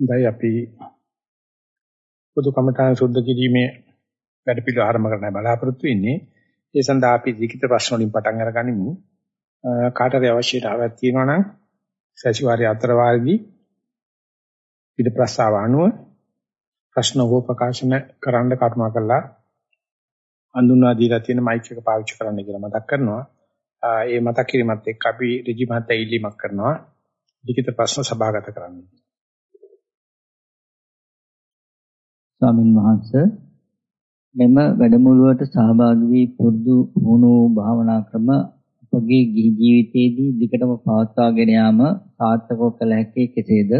දැන් අපි පොදු කමඨාන සුද්ධ කිරීමේ වැඩ පිළිවෙල ආරම්භ කරන්න බලාපොරොත්තු වෙන්නේ. ඒ සඳහා අපි ලිඛිත ප්‍රශ්න වලින් පටන් අරගනිමු. කාටරි අවශ්‍යතාවයක් තියෙනවා නම් සතිವಾರයේ අතර වාරදී පිට ප්‍රස්තාව අනුව ප්‍රශ්න හෝ ප්‍රකාශන කරන්න කරුණා කළා හඳුන්වා දීලා තියෙන මයික් එක පාවිච්චි කරන්න කියලා මතක් කරනවා. ඒ මතක් කිරීමත් එක්ක අපි ඍජු මහත්තයා ඉල්ලීමක් කරනවා. ලිඛිත ප්‍රශ්න සභාගත කරන්න. ස්වාමින් වහන්සේ මෙම වැඩමුළුවට සහභාගී වී පුරුදු වුණු භාවනා ක්‍රම අපගේ ගිහි ජීවිතයේදී දිගටම පවත්වාගෙන යාම සාර්ථකව කළ හැකි කෙසේද?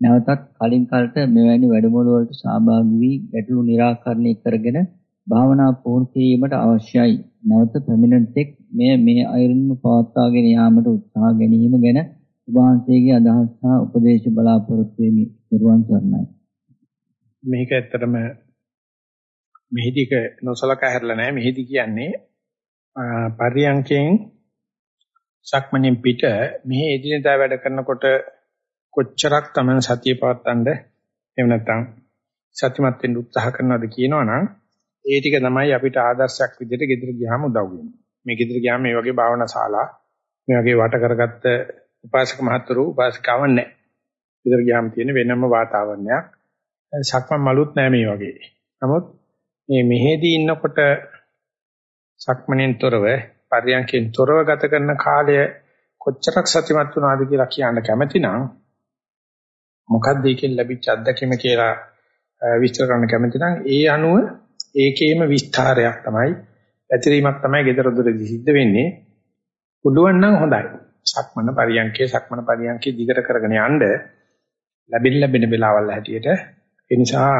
නැවතත් කලින් කලට මෙවැනි වැඩමුළු වලට සහභාගී වී ගැටලු निराකරණය කරගෙන භාවනා පුහුණු කිරීමට අවශ්‍යයි. නැවත පැමිණෙන තෙක් මෙය මේ අයුරින්ම පවත්වාගෙන යාමට උත්සාහ ගැනීම ගැන වහන්සේගේ අදහස් සහ උපදේශ බලාපොරොත්තු වෙමි. නිර්වාණ සරණයි. මේක ඇත්තටම මෙහිදීක නොසලකා හැරලා නැහැ. මෙහිදී කියන්නේ පරියංකයෙන් සක්මණෙන් පිට මෙහි එදිනදා වැඩ කරනකොට කොච්චරක් Taman සතිය පවත්තන්න එහෙම නැත්නම් සත්‍යමත් වෙන්න උත්සාහ කරනවද කියනවනම් ඒ ටික තමයි අපිට ආදර්ශයක් විදිහට ගෙදර ගියාම උදව් වෙන්නේ. මේ ගෙදර ගියාම මේ වගේ භාවනා ශාලා මේ වගේ වට කරගත්ත උපාසක මහතුරු උපාසිකාවන් නැහැ. ගෙදර ගියාම තියෙන වෙනම වාතාවරණයක්. සක්මන් මලුත් නැහැ මේ වගේ. නමුත් මේ මෙහෙදී ඉන්නකොට සක්මණෙන් තොරව පරියන්කෙන් තොරව ගත කරන කාලය කොච්චරක් සතිමත් වුණාද කියලා කියන්න කැමැති නම් මොකක්ද ඒකෙන් ලැබිච්ච අත්දැකීම කියලා විස්තර කරන්න කැමැති නම් ඒ අනුව ඒකේම විස්තරයක් තමයි පැතිරීමක් තමයි gedara දොරදී සිද්ධ වෙන්නේ. පුළුවන් නම් හොඳයි. සක්මන පරියන්කේ සක්මන පරියන්කේ දිගට කරගෙන යන්න. ලැබෙන ලැබෙන වෙලාවල් හැටියට ඒ නිසා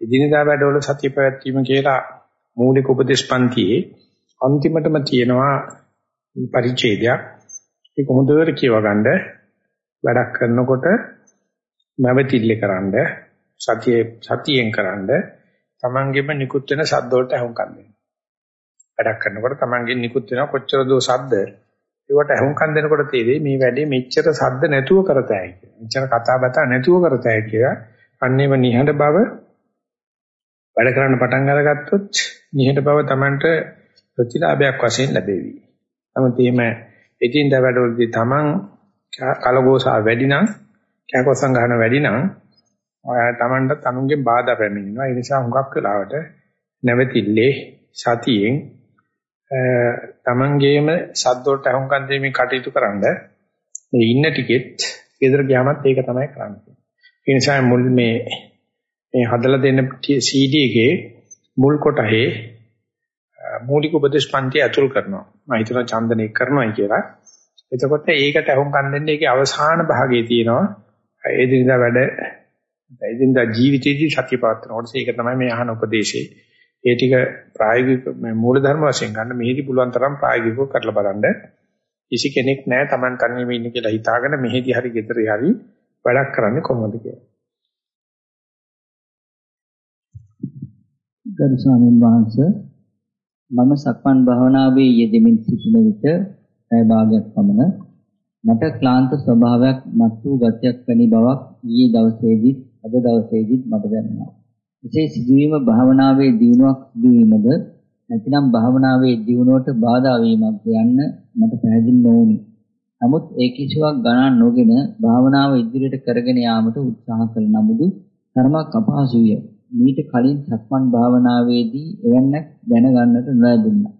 එදිනදා වැඩවල සතිය පැවැත්වීම කියලා මූලික උපදේශ පන්තියේ අන්තිමටම තියෙනවා පරිච්ඡේදයක් ඒක හොඳට කියව ගන්න වැඩක් කරනකොට නැවතිල්ලේ කරන්න සතියේ සතියෙන් කරන්න තමන්ගෙම නිකුත් වෙන ශබ්ද වලට අහුම්කම් දෙන්න. වැඩක් කරනකොට තමන්ගෙන් නිකුත් වෙන කොච්චර දෝ ශබ්ද ඒවට අහුම්කම් දෙනකොට තේරෙයි මේ වැඩේ මෙච්චර ශබ්ද නැතුව කරතයි කියලා. මෙච්චර කතා බතා නැතුව කරතයි කියලා. අන්නේම නිහඬ බව වැඩ කරන්න පටන් අරගත්තොත් නිහඬ බව Tamanට ප්‍රතිලාභයක් වශයෙන් ලැබෙවි. නමුත් එහෙම එදින්දා වැඩවලදී Taman කලගෝසා වැඩි නම් කෑකොස්සම් ගන්න වැඩි නම් තමන්ට තනුන්ගේ බාධා පැමිණෙනවා. ඒ නිසා හුඟක් වෙලාවට නැවතිල්ලේ සතියෙන් තමන්ගේම සද්දෝට අහුම්කම් දෙමින් කටයුතු කරන්න මේ ඉන්න ටිකෙත් ගෙදර ගියාමත් ඒක තමයි කරන්නේ. ඒ නිසා මුල් මේ මේ හදලා දෙන්න CD එකේ මුල් කොටහේ මූලික උපදේශ පන්ති ඇතුල් කරනවා. මම හිතනවා ඡන්දනය කරනවායි කියලා. එතකොට ඒකට අහුම්කම් දෙන්න ඒකේ අවසාන භාගයේ තියෙනවා ඒ දිනදා වැඩ එදින්දා ජීවිතයේදී සත්‍ය පවත්වනකොට ඒක තමයි මේ අහන උපදේශේ. ඒ ටික ප්‍රායෝගික මේ මූලධර්ම වශයෙන් ගන්න මෙහිදී පුළුවන් තරම් ප්‍රායෝගිකව කරලා බලන්න. කිසි කෙනෙක් නැහැ Taman තනියම ඉන්නේ කියලා හිතාගෙන මෙහිදී හරි gedare හරි වැඩක් කරන්නේ කොහොමද කියලා. ගරු ස්වාමීන් වහන්සේ මම සක්මන් භාවනාවේ යෙදෙමින් සිටින විට පැය භාගයක් පමණ මට ක්ලාන්ත ස්වභාවයක් මත් වූ ගතියක් වැනි බවක් ඊයේ දවසේදී අද දවසේදීත් මට දැනුණා. එසේ සිදුවීම භාවනාවේ දියුණුවක් සිදුවීමද නැතිනම් භාවනාවේ දියුණුවට බාධා වීමක්ද යන්න මට පැහැදිලි නොවුනි. නමුත් ඒ කිසිවක් ගණන් නොගෙන භාවනාව ඉදිරියට කරගෙන යාමට උත්සාහ කළ නමුදු ධර්මයක් අපහසුය. මීට කලින් සක්මන් භාවනාවේදී එවන්නක් දැනගන්නට නොලැබුණා.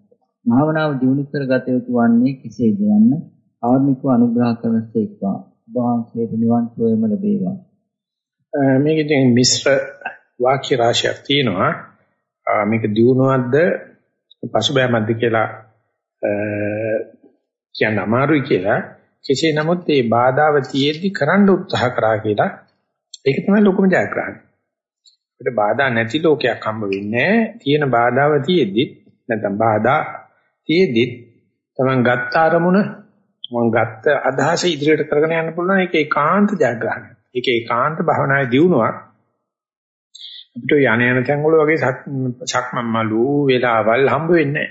භාවනාව දියුණු කරගත යුතු වන්නේ කෙසේද යන්න ආර්මිකව අනුග්‍රහ කරනසේක්වා. වහන්සේට නිවන් සුවයම ලැබේවා. මේකෙන් මිශ්‍ර වාක්‍ය රාශියක් තියෙනවා. මේක දියුණුවක්ද පසුබෑමක්ද කියලා කියන්න අමාරුයි කියලා. කෙසේ නමුත් මේ බාධාව තියෙද්දි කරන්න උත්සාහ කරා කියලා ඒක තමයි ලොකුම ජයග්‍රහණය. අපිට බාධා නැති ලෝකයක් හම්බ වෙන්නේ තියෙන බාධාව තියෙද්දි නැත්නම් බාධා තියෙද්දි තමන් ගත්ත අරමුණ මම ගත්ත අදහස ඉදිරියට කරගෙන යන්න පුළුවන් ඒක ඒකාන්ත ජයග්‍රහණය. ඒක ඒකාන්ත භවනායේ දියුණුවක්. අපිට යන යන තැන් වල වගේ සක්මන් මලු වේලාවල් හම්බ වෙන්නේ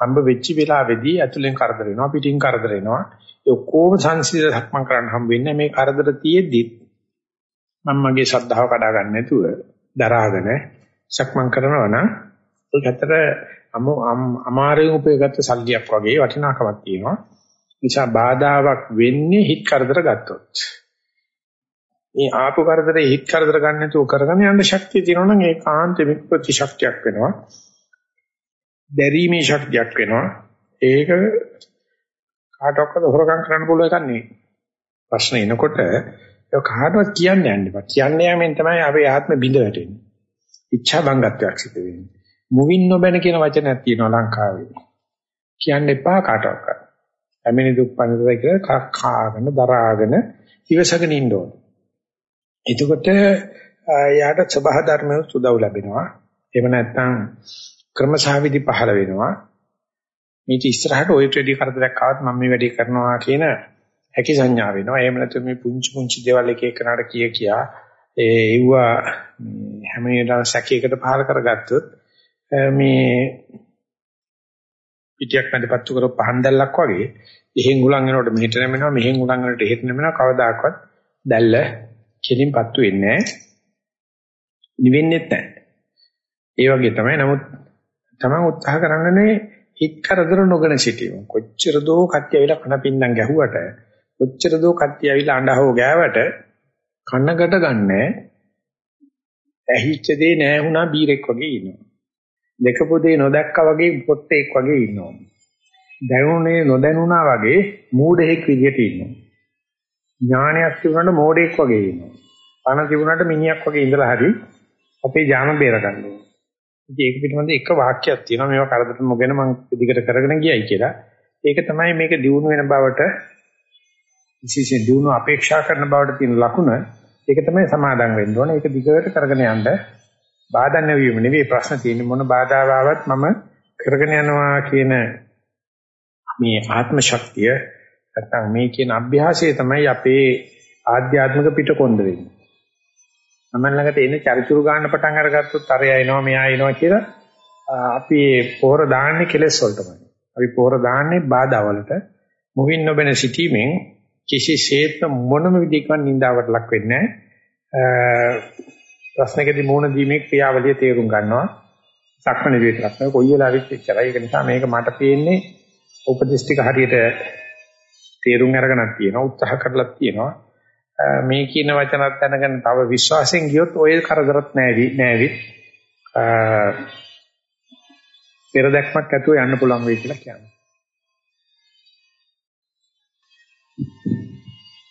හම්බ වෙච්ච වෙලාවේදී ඇතුලෙන් කරදර වෙනවා පිටින් කරදර වෙනවා. ඒ ඔක්කොම සංසිඳ සක්මන් කරන්න හම්බ වෙන්නේ මේ කරදර තියෙද්දි මම මගේ ශ්‍රද්ධාව කඩා ගන්න නැතුව දරාගෙන සක්මන් කරනවා නම් ඒක ඇත්තට අමාරුවෙන් උපයගත්ත සල්ලියක් වගේ වටිනාකමක් තියෙනවා. නිසා බාධාවක් වෙන්නේ හිත කරදර ගත්තොත්. මේ ආපු කරදරේ හිත කරදර ගන්න නැතුව කරගෙන යන්න ශක්තිය තියෙනවා නම් ඒකාන්තෙම ප්‍රතිශක්තියක් වෙනවා. දැරීමේ ශක්තියක් වෙනවා. ඒක කාටවත් හොරකම් කරන්න පුළුවන් එකක් නෙවෙයි. ප්‍රශ්න එනකොට ඒක කාටවත් කියන්න යන්න එපා. කියන්න යෑමෙන් තමයි අපේ ආත්ම බිඳ වැටෙන්නේ. ඉච්ඡා බංගත්වයක් සිදු වෙන්නේ. මුවින් නොබැන කියන වචනයක් තියෙනවා ලංකාවේ. කියන්න එපා කාටවත්. ඇමිනි දුක් පනිරයි කියලා කාගෙන දරාගෙන ඉවසගෙන ඉන්න ඕනේ. එතකොට යාට සබහ ධර්මයේ සුදව් ලැබෙනවා. එහෙම නැත්නම් ක්‍රමසහවිදි පහළ වෙනවා. මේක ඉස්සරහට ওই ට්‍රෙඩි කරදරයක් ආවත් මම මේ වැඩේ කරනවා කියන හැකි සංඥා වෙනවා. එහෙම නැත්නම් මේ පුංචි පුංචි දේවල් එක එකනට කිය කියා ඒ ඉව හැම වෙලාවෙම සැකයකට පහල කරගත්තොත් මේ පිටියක් මැදපත්තු කරපු පහන් දැල්ලක් වගේ එහෙන් උලන් යනකොට මෙහෙට නැමෙනවා මෙහෙන් උලන් යනකොට එහෙට නැමෙනවා කවදාකවත් දැල්ල කෙලින් පත්තු වෙන්නේ නැහැ. නිවෙන්නේ නැහැ. ඒ වගේ තමයි. නමුත් තමන් උත්සාහ කරන්නේ හිත කරදර නොගෙන සිටීම. කොච්චර දෝ කට්ටි ඇවිල්ලා කන පින්නම් ගැහුවට කොච්චර දෝ කට්ටි ඇවිල්ලා අඬහව ගෑවට කනකට ගන්නෑ. ඇහිච්ච දේ නෑ වුණා බීරෙක් වගේ ඉන්නවා. දෙකපු දේ නොදැක්කා වගේ පොත්තෙක් වගේ ඉන්නවා. දැනුනේ නොදැනුණා වගේ මූඩෙක් විදියට ඉන්නවා. ඥානයක් තිබුණාට මෝඩෙක් වගේ ඉන්නවා. පණ තිබුණාට මිනිහක් වගේ ඉඳලා හරි අපේ ඥාන බේර ගන්න ඕනේ. ඉතින් ඒක පිටමන්ද එක වාක්‍යයක් තියෙනවා මේවා කරදර නොගෙන මම දිගට කරගෙන ගියයි කියලා. ඒක තමයි මේක දියුණු වෙන බවට විශේෂයෙන් දියුණු අපේක්ෂා කරන බවට තියෙන ලකුණ. ඒක තමයි සමාදම් වෙන්න ඕනේ. ඒක දිගට කරගෙන යන්න බාධා නැවීම නෙවෙයි ප්‍රශ්න තියෙන්නේ මොන බාධාව ආවත් මම කරගෙන යනවා කියන මේ ආත්ම ශක්තිය නැත්නම් මේ කියන අභ්‍යාසය තමයි අපේ ආධ්‍යාත්මික පිටකොන්ද වෙන්නේ. මම ළඟට එන චරිචුරු ගන්න පටන් අරගත්තොත් අරය එනවා මෙයා එනවා කියලා අපි පොහොර දාන්නේ කෙලස් වලටමයි. අපි පොහොර දාන්නේ බාධා වලට. මුවින් නොබෙන සිටීමෙන් කිසිසේත්ම මොනම විදිහකින් නින්දාවට ලක් වෙන්නේ නැහැ. ප්‍රශ්නකදී මූණ දීමේ ක්‍රියාවලිය තේරුම් ගන්නවා. සක්මණ විතරක් නෙවෙයි කොයි වෙලාවෙත් එච්චරයි. ඒක නිසා මේක මට පේන්නේ උපදේශ ටික හරියට තේරුම් අරගෙනක් තියෙනවා උත්සාහ කරලා තියෙනවා මේ කියන වචනත් දැනගෙන තව විශ්වාසයෙන් ගියොත් ඔය කරදරත් නැවි නැවි පෙර දැක්මක් ඇතුව යන්න පුළුවන් වෙයි කියලා කියනවා.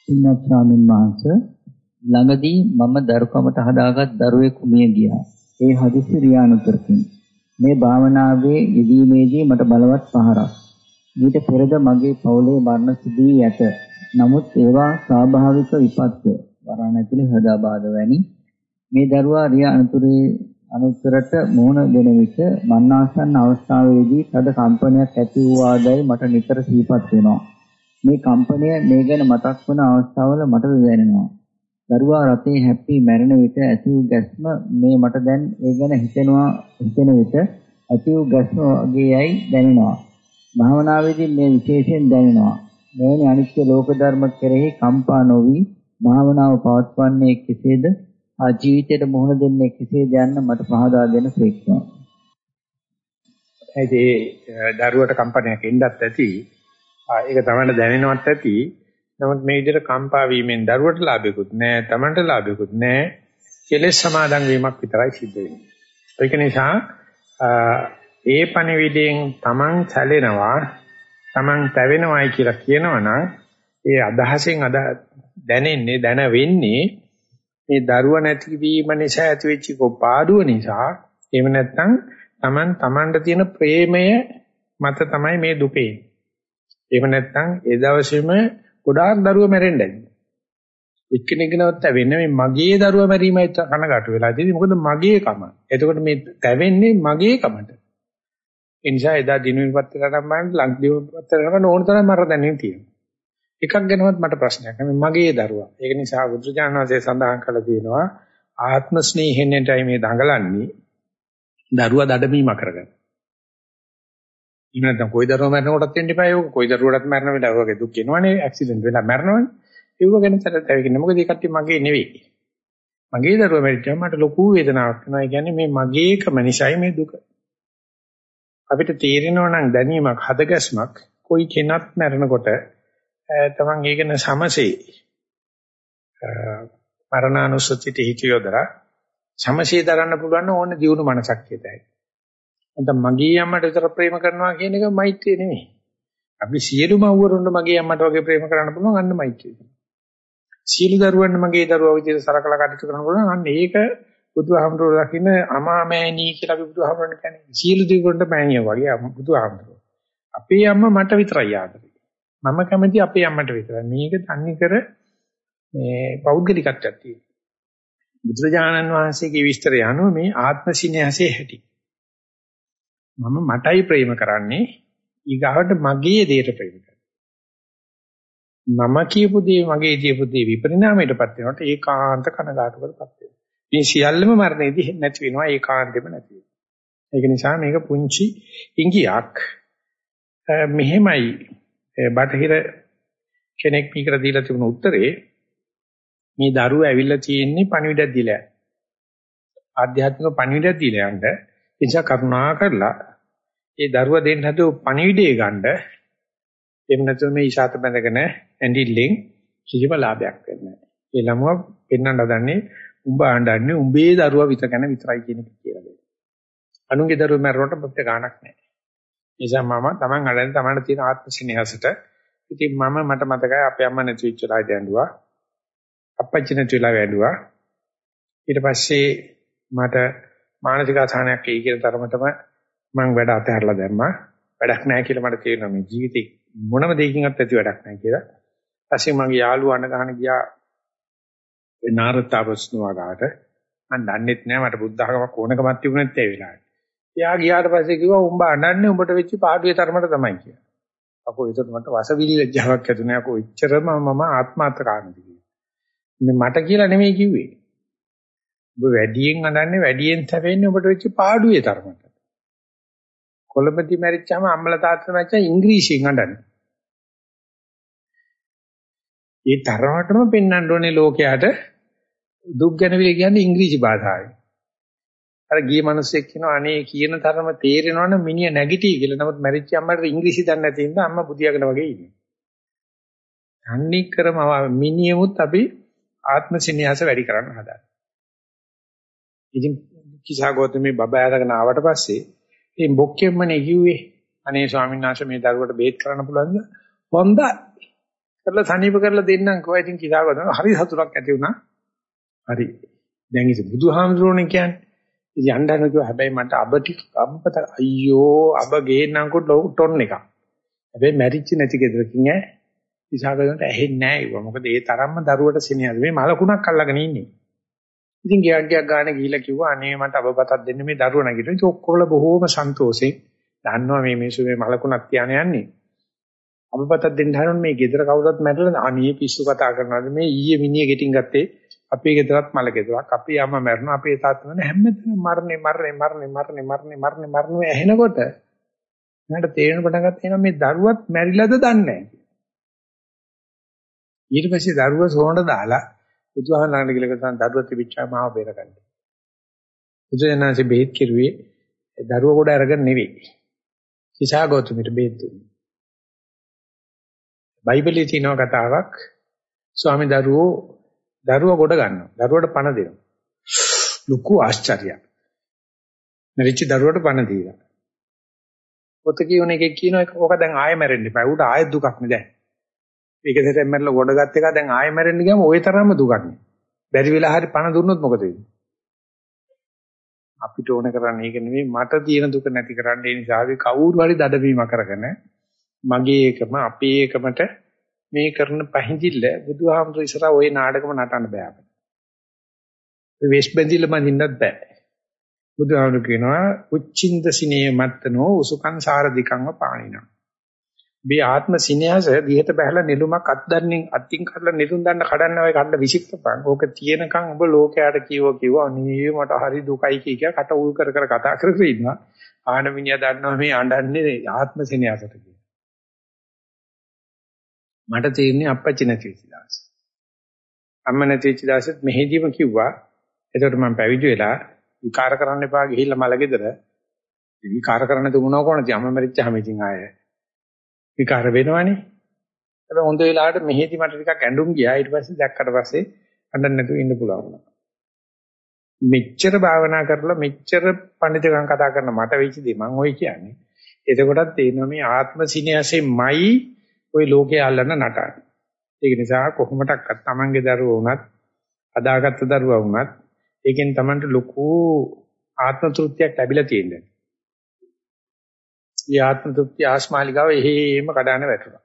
ඉන්නත් ස්වාමීන් වහන්සේ ළඟදී මම දරුකමට හදාගත් දරුවෙකු මිය ගියා. ඒ හදිසි රියානුතරකින් මේ භාවනාවේ යෙදීමේදී මට බලවත් පහරක්. ඊට පෙරද මගේ පවුලේ මරණ සිදු වී ඇත. නමුත් ඒවා ස්වාභාවික විපත්ය. වරණ ඇතුලේ හදාබාධ වැනි මේ දරුවා රිය අනුතරේ අනුතරට මුහුණ දෙන විට මන්නාසන්න අවස්ථාවේදී තද කම්පනයක් ඇති වූ ආදයි මට නිතර සිහිපත් වෙනවා. මේ කම්පනය මේ ගැන මතක් වන අවස්ථාවල මට දැනෙනවා. දරුවා රතේ හැප්පී මැරෙන විට ඇති වූ ගැස්ම මේ මට දැන් ඒ ගැන හිතෙනවා හිතෙන විට ඇති වූ ගැස්ම වගේයි දැනෙනවා. භාවනාවේදී මේ විශේෂයෙන් දැනෙනවා. මෙවැනි අනිත්‍ය ලෝක ධර්ම කෙරෙහි කම්පා නොවි භාවනාව පවත්වන්නේ කෙසේද? ආ ජීවිතයට මුහුණ දෙන්නේ කෙසේද යන්න මට පහදා දෙන්න සේක්වා. ඒ දරුවට කම්පනයක් එන්නත් ඇති. ඒක තමයි දැනෙනවත් ඇති. නමුත් මේ විදිහට කම්පා වීමෙන් දරුවට ලාභයක්වත් නැහැ, Tamanට ලාභයක්වත් නැහැ. කෙලෙස් සමාදන් වීමක් විතරයි සිද්ධ වෙන්නේ. ඒක නිසා ඒ පණිවිඩයෙන් Taman සැලෙනවා, Taman පැවෙනවායි කියලා කියනවනම් ඒ අදහසෙන් අද දැනෙන්නේ දැන වෙන්නේ මේ දරුව නැතිවීම නිසා ඇතිවෙච්ච කොපාඩුව නිසා එහෙම නැත්නම් Taman Tamanට තියෙන ප්‍රේමය මත තමයි මේ දුකේ. එහෙම නැත්නම් ඒ දවසේම ගොඩාක් දරුවෝ මැරෙන්න ඇති. එක්කෙනෙක්නවත් වෙන්නේ මේ මගේ දරුවා මැරීමයි කනගාටු වෙලා තියෙන්නේ. මොකද මගේ කම. එතකොට මේ තැවෙන්නේ මගේ කමට. ඒ නිසා එදා දිනුවින් පත්‍ර කරන් බලන්න ලංකදීව පත්‍ර කරන ඕන තරම් මර දැනෙන තියෙනවා. එකක් ගැනවත් මට ප්‍රශ්නයක් නැහැ. මගේ දරුවා. ඒක නිසා බුදුජානනාංශය සඳහන් කළා තියෙනවා ආත්ම ස්නේහෙන්නටයි මේ දඟලන්නේ. දරුවා දඩමීම කරගන්න. එහෙම නැත්නම් කොයි දරුවා මැරෙනකොටත් වෙන්න එපා ඒක. කොයි දරුවටත් මැරෙන වෙලාව වගේ දුක් එනවනේ. ඇක්සිඩන්ට් වෙලා මැරෙනවනේ. ඒව ගැන තරතැවෙන්නේ. මොකද ඒ කට්ටිය මගේ නෙවෙයි. මගේ දරුවා මැරිච්චාම මට ලොකු වේදනාවක් වෙනවා. ඒ කියන්නේ මේ මගේකම නිසායි මේ දුක. අපිට තේරෙනවා නම් දැනීමක් හදගැස්මක් કોઈ කෙනත් මැරෙනකොට තමන් ඒකන සමසේ මරණානුස්සතියට හිත යොදලා සමසේ දරන්න පුළුවන් ඕන දියුණු මනසක් කියතයි. නැත්නම් මගේ අම්මට විතර ප්‍රේම කරනවා කියන එක මෛත්‍රිය නෙමෙයි. අපි සියලුම අවුරුන්ට මගේ අම්මට වගේ ප්‍රේම කරන්න පුළුවන් අන්න මෛත්‍රිය. සියලු දරුවන්ට මගේ දරුවා විදිහට සලකලා කටයුතු කරන්න පුළුවන් අන්න ඒක බුදුහාමුදුරුවෝ දකින්න අමාමෑණී කියලා අපි බුදුහාමුදුරන්ට කියන්නේ. සියලු දෙවියන්ට මෑණියෝ වගේ බුදුහාමුදුරුවෝ. අපේ අම්මා මට විතරයි ආදරේ. මම කැමති අපේ අම්මට විතරයි. මේක තන්නේ කර මේ පෞද්ගලිකත්වයක් තියෙනවා. බුදුරජාණන් වහන්සේගේ විස්තරය අනුව මේ ආත්ම සිනහසේ හැටි. මම මටයි ප්‍රේම කරන්නේ ඊගාවට මගේ දේට ප්‍රේම මම කියපු දේ මගේ කියපු දේ විපරිණාමයටපත් වෙනකොට ඒකාන්ත කනගාටුකරපත් වෙනවා. මේ සියල්ලම මරණයේදී නැති වෙනවා ඒකාන්තෙම නැති වෙනවා. ඒක නිසා මේක පුංචි ඉංගියක් මෙහෙමයි බටහිර කෙනෙක් මේකට දීලා තිබුණු උත්තරේ මේ දරුවෝ ඇවිල්ලා තියෙන්නේ පණිවිඩයක් දීලා. ආධ්‍යාත්මික පණිවිඩයක් දීලා යන්න. ඒ නිසා කරුණා කරලා ඒ දරුවා දෙන්න හදෝ පණිවිඩය ගන්න එහෙම නැත්නම් මේ ඊශාත බැඳගෙන ඇඬිල්ලෙන් කිසිම ලාභයක් වෙන්නේ නැහැ. ඒ ළමුවා පෙන්වන්න හදන්නේ උඹ ආණ්ඩන්නේ උඹේ දරුවා විතර ගැන විතරයි කියන එක කියලා දෙන්න. අනුන්ගේ දරුවෝ මැරුණට අපිට ගාණක් නැහැ. නිසා මම Taman අඩන Taman තියෙන ආත්ම සිනහසට ඉතින් මම මට මතකයි අපේ අම්මා නැති වෙච්ච ලායි දැඬුවා. අප්පච්චි නැති වෙලා වැඩුවා. ඊට පස්සේ මට මානසික අසහනයක් එයි කියන තරමටම මම වැඩ අතහැරලා දැම්මා. වැඩක් නැහැ කියලා මට තේරෙනවා මේ ජීවිතේ මොනම දෙයකින්වත් ඇති වැඩක් නැහැ කියලා. ඊපස්සේ මගේ යාළුවා අඬ ගහන ගියා ඒ නාරතාවස්නුවාගාට මම දන්නෙත් නෑ මට බුද්ධ ධර්මයක් ඕනකමක් තිබුණෙත් ඒ වෙලාවේ. එයා ගියාට පස්සේ කිව්වා උඹ අඬන්නේ උඹට වෙච්ච පාඩුවේ තරමට තමයි කියලා. අපෝ ඒකට මට වසවිලි ලැජ්ජාවක් ඇතුනේ අපෝ එච්චරම මම ආත්මාර්ථකාරණද කියලා. මේ මට කියලා නෙමෙයි කිව්වේ. ඔබ වැඩියෙන් අඬන්නේ වැඩියෙන් තැවෙන්නේ ඔබට වෙච්ච පාඩුවේ තරමට. කොළඹදි මැරිච්චාම අම්මලා තාත්තලා මැච්චා ඉංග්‍රීසියෙන් අඬන්නේ. ඒ තරමටම පෙන්වන්න ඕනේ ලෝකයට දුක් ගැනවිල කියන්නේ ඉංග්‍රීසි භාෂාවෙන්. අර ගිය මිනිස්සෙක් කියනවා අනේ කියන තරම තේරෙනවනම් මිනිහ නැගිටී කියලා. නමුත් මැරිච්ච අම්මට ඉංග්‍රීසි දන්නේ නැති හින්දා අම්මා බුදියාගෙන වගේ ඉන්නේ. අනික් කරම මිනිහෙමුත් අපි ආත්ම සිනහස වැඩි කරන්න හදා. ඉතින් කිසා ගෞතමී බබා අරගෙන ආවට පස්සේ ඉතින් බොක්කෙම්මනේ කිව්වේ අනේ ස්වාමීන් වහන්සේ මේ දරුවට බේත් කරන්න පුළුවන්ද? හොඳයි. කරලා සනීප කරලා දෙන්නම් කොහොමද ඉතින් කිසා ගෞතම හරි සතුටක් ඇති වුණා. හරි. දැන් ඉතින් බුදුහාමුදුරනේ කියන්නේ. ඉතින් යන්න කිව්වා හැබැයි මට අබ ටික අබ්බත අයියෝ අබ ගේන්නම්කො ටොන් එකක්. හැබැයි මැරිච්ච නැති ගෙදරකින් ඈ විසාකකට ඇහෙන්නේ නැහැ ඒවා. මොකද ඒ තරම්ම දරුවට සෙනෙහද මේ මලකුණක් අල්ලගෙන ඉන්නේ. ඉතින් ගියක් ගියක් ගාන ගිහිල්ලා කිව්වා අනේ මට අබපතක් දෙන්න මේ දරුවා නැගිටින. ඉතින් ඔක්කොම බොහෝම සන්තෝෂෙන් දන්නවා මේ මිනිස්සු මේ මලකුණක් තියාන යන්නේ. අබපතක් දෙන්න හරන මේ ගෙදර කවුරුත් මැරෙලා අනේ පිස්සු කතා කරනවාද මේ ඊයේ මිනිහ ගෙටින් ගත්තේ අපේ ගෙදරත් මල ගෙදරක් අපේ අම්මා මැරුණා අපේ තාත්තා මැරුණා හැමතැනම මරණේ මරණේ මරණේ මරණේ මරණේ මරණේ මරණේ ඇහෙනකොට මට තේරෙන පටන් ගත්තා මේ දරුවත් මැරිලාද දන්නේ නැහැ. ඊට පස්සේ දරුවා සෝනට දාලා බුදුහාමරණ කියලා කියන දරුවා තිබිච්චා මාව බේරගන්න. බුදුසෙනාංශ බෙහෙත් කිරුවේ දරුවා කොට අරගෙන නෙවෙයි. කිසා ගෞතමීට බෙහෙත් දුන්නේ. බයිබලයේ තියෙන කතාවක් ස්වාමි දරුවෝ දරුවා කොට ගන්නවා. දරුවට පණ දෙනවා. ලොකු ආශ්චර්යයක්. මෙරිච්ච දරුවට පණ දීලා. පොත කියවන එකෙක් කියනවා ඕක දැන් ආයෙ මැරෙන්න එපා. උට ආයෙ දුකක් නේ දැන්. ඒක දෙතෙන් මැරලා ගොඩගත් එක දැන් ආයෙ මැරෙන්න ගියාම ওই තරම්ම දුකක් නේ. බැරි වෙලා හරි පණ දුන්නොත් මොකද වෙන්නේ? අපිට ඕන කරන්නේ ඒක නෙමෙයි මට තියෙන දුක නැති කරන්න ඒ නිසා අපි කවුරු හරි දඩබීම කරගෙන මගේ එකම අපේ එකමට මේ කරන පහඳිල්ල බුදුහාමුදුර ඉස්සරහා ওই නාටකම නටන්න බෑ අපිට. ඒ වෙස් බැඳිල්ල බඳින්නත් බෑ. බුදුහාමුදුර කියනවා උච්චින්ද සිනේ මත්තනෝ උසුකං සාරධිකංව පාණිනා. මේ ආත්ම සිනහස දිහට බහැලා නිලුමක් අත්දන්නේ අත්ින් කරලා නිලුම් දන්න කඩන්න ඔය කඩ විසිකපන්. ඕක තියෙනකන් ඔබ ලෝකයට කියව කිව්ව අනේ මට හරි දුකයි කිය කිය කට උල් කර කර කතා කරගෙන ඉන්නවා. ආන මිනිහා දන්නවා මේ අඬන්නේ ආත්ම සිනහසට කියලා. මට තේරෙන්නේ අපච්චි නැති වෙච්ච දවසේ. අම්ම නැති වෙච්ච දවසෙත් මෙහෙදීම කිව්වා ඒකට මම පැවිදි වෙලා විකාර කරන්න එපා ගිහිල්ලා මලගෙදර විකාර කරන්න දුමුණව කොහොමද? අම්ම මරිච්චාම ඉතින් ආය විකාර වෙනවනේ. හැබැයි හොඳ වෙලාවට මෙහෙදි මට ටිකක් ඇඬුම් ගියා. ඊට පස්සේ දැක්කට පස්සේ අඬන්න නැතුව ඉන්න පුළුවන් වුණා. මෙච්චර භාවනා කරලා මෙච්චර පඬිතුකම් කතා කරන මට වෙච්ච දේ මම ඔය කියන්නේ. එතකොටත් තේරෙනවා මේ ආත්ම සිනහසෙමයි ওই ලෝකේ අල්ලන නටන. ඒක නිසා කොහොමඩක්වත් Tamange දරුවෝ වුණත් අදාගත්ත දරුවා වුණත් ඒකෙන් Tamanට ලොකු ආත්ම තෘප්තියක් ලැබිලා තියෙනවා. මේ ආත්ම තෘප්තිය ආස්මාලිකාව එහෙම කඩාන වැටුණා.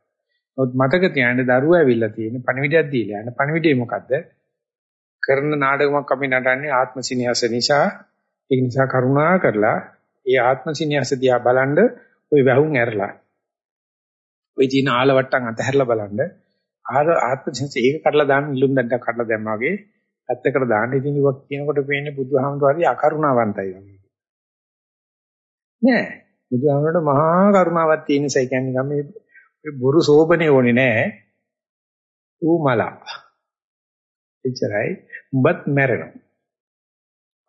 නමුත් මතක තියාගන්න දරුවා ඇවිල්ලා තියෙන පණිවිඩයක් දීලා යන පණිවිඩය මොකද්ද? කරන නාටකමක් අපි නටන්නේ ආත්ම සිනියස නිසා ඒක නිසා කරුණා කරලා ඒ ආත්ම සිනියස දිහා බලන් ඔය වැහුම් ඇරලා ওই දින ආලවට්ටම් අතහැරලා බලන්න. ආර ආත්ම සිනහස ඒක කඩලා දාන්න ඉලුම් දැක්ක කඩලා දැම්මා වගේ ඇත්තකට දාන්න ඉතින් ඉවක් කියනකොට පේන්නේ බුදුහාමුදුරුවෝ හරි අකරුණාවන්තයි වගේ. නෑ. බුදුහාමුදුරුවෝ මහා කරුණාවක් තියෙන නිසා කියන්නේ මේ බොරු සෝබනේ ඕනේ නෑ. ඌ මලා. එච්චරයි. උඹත් මැරෙනවා.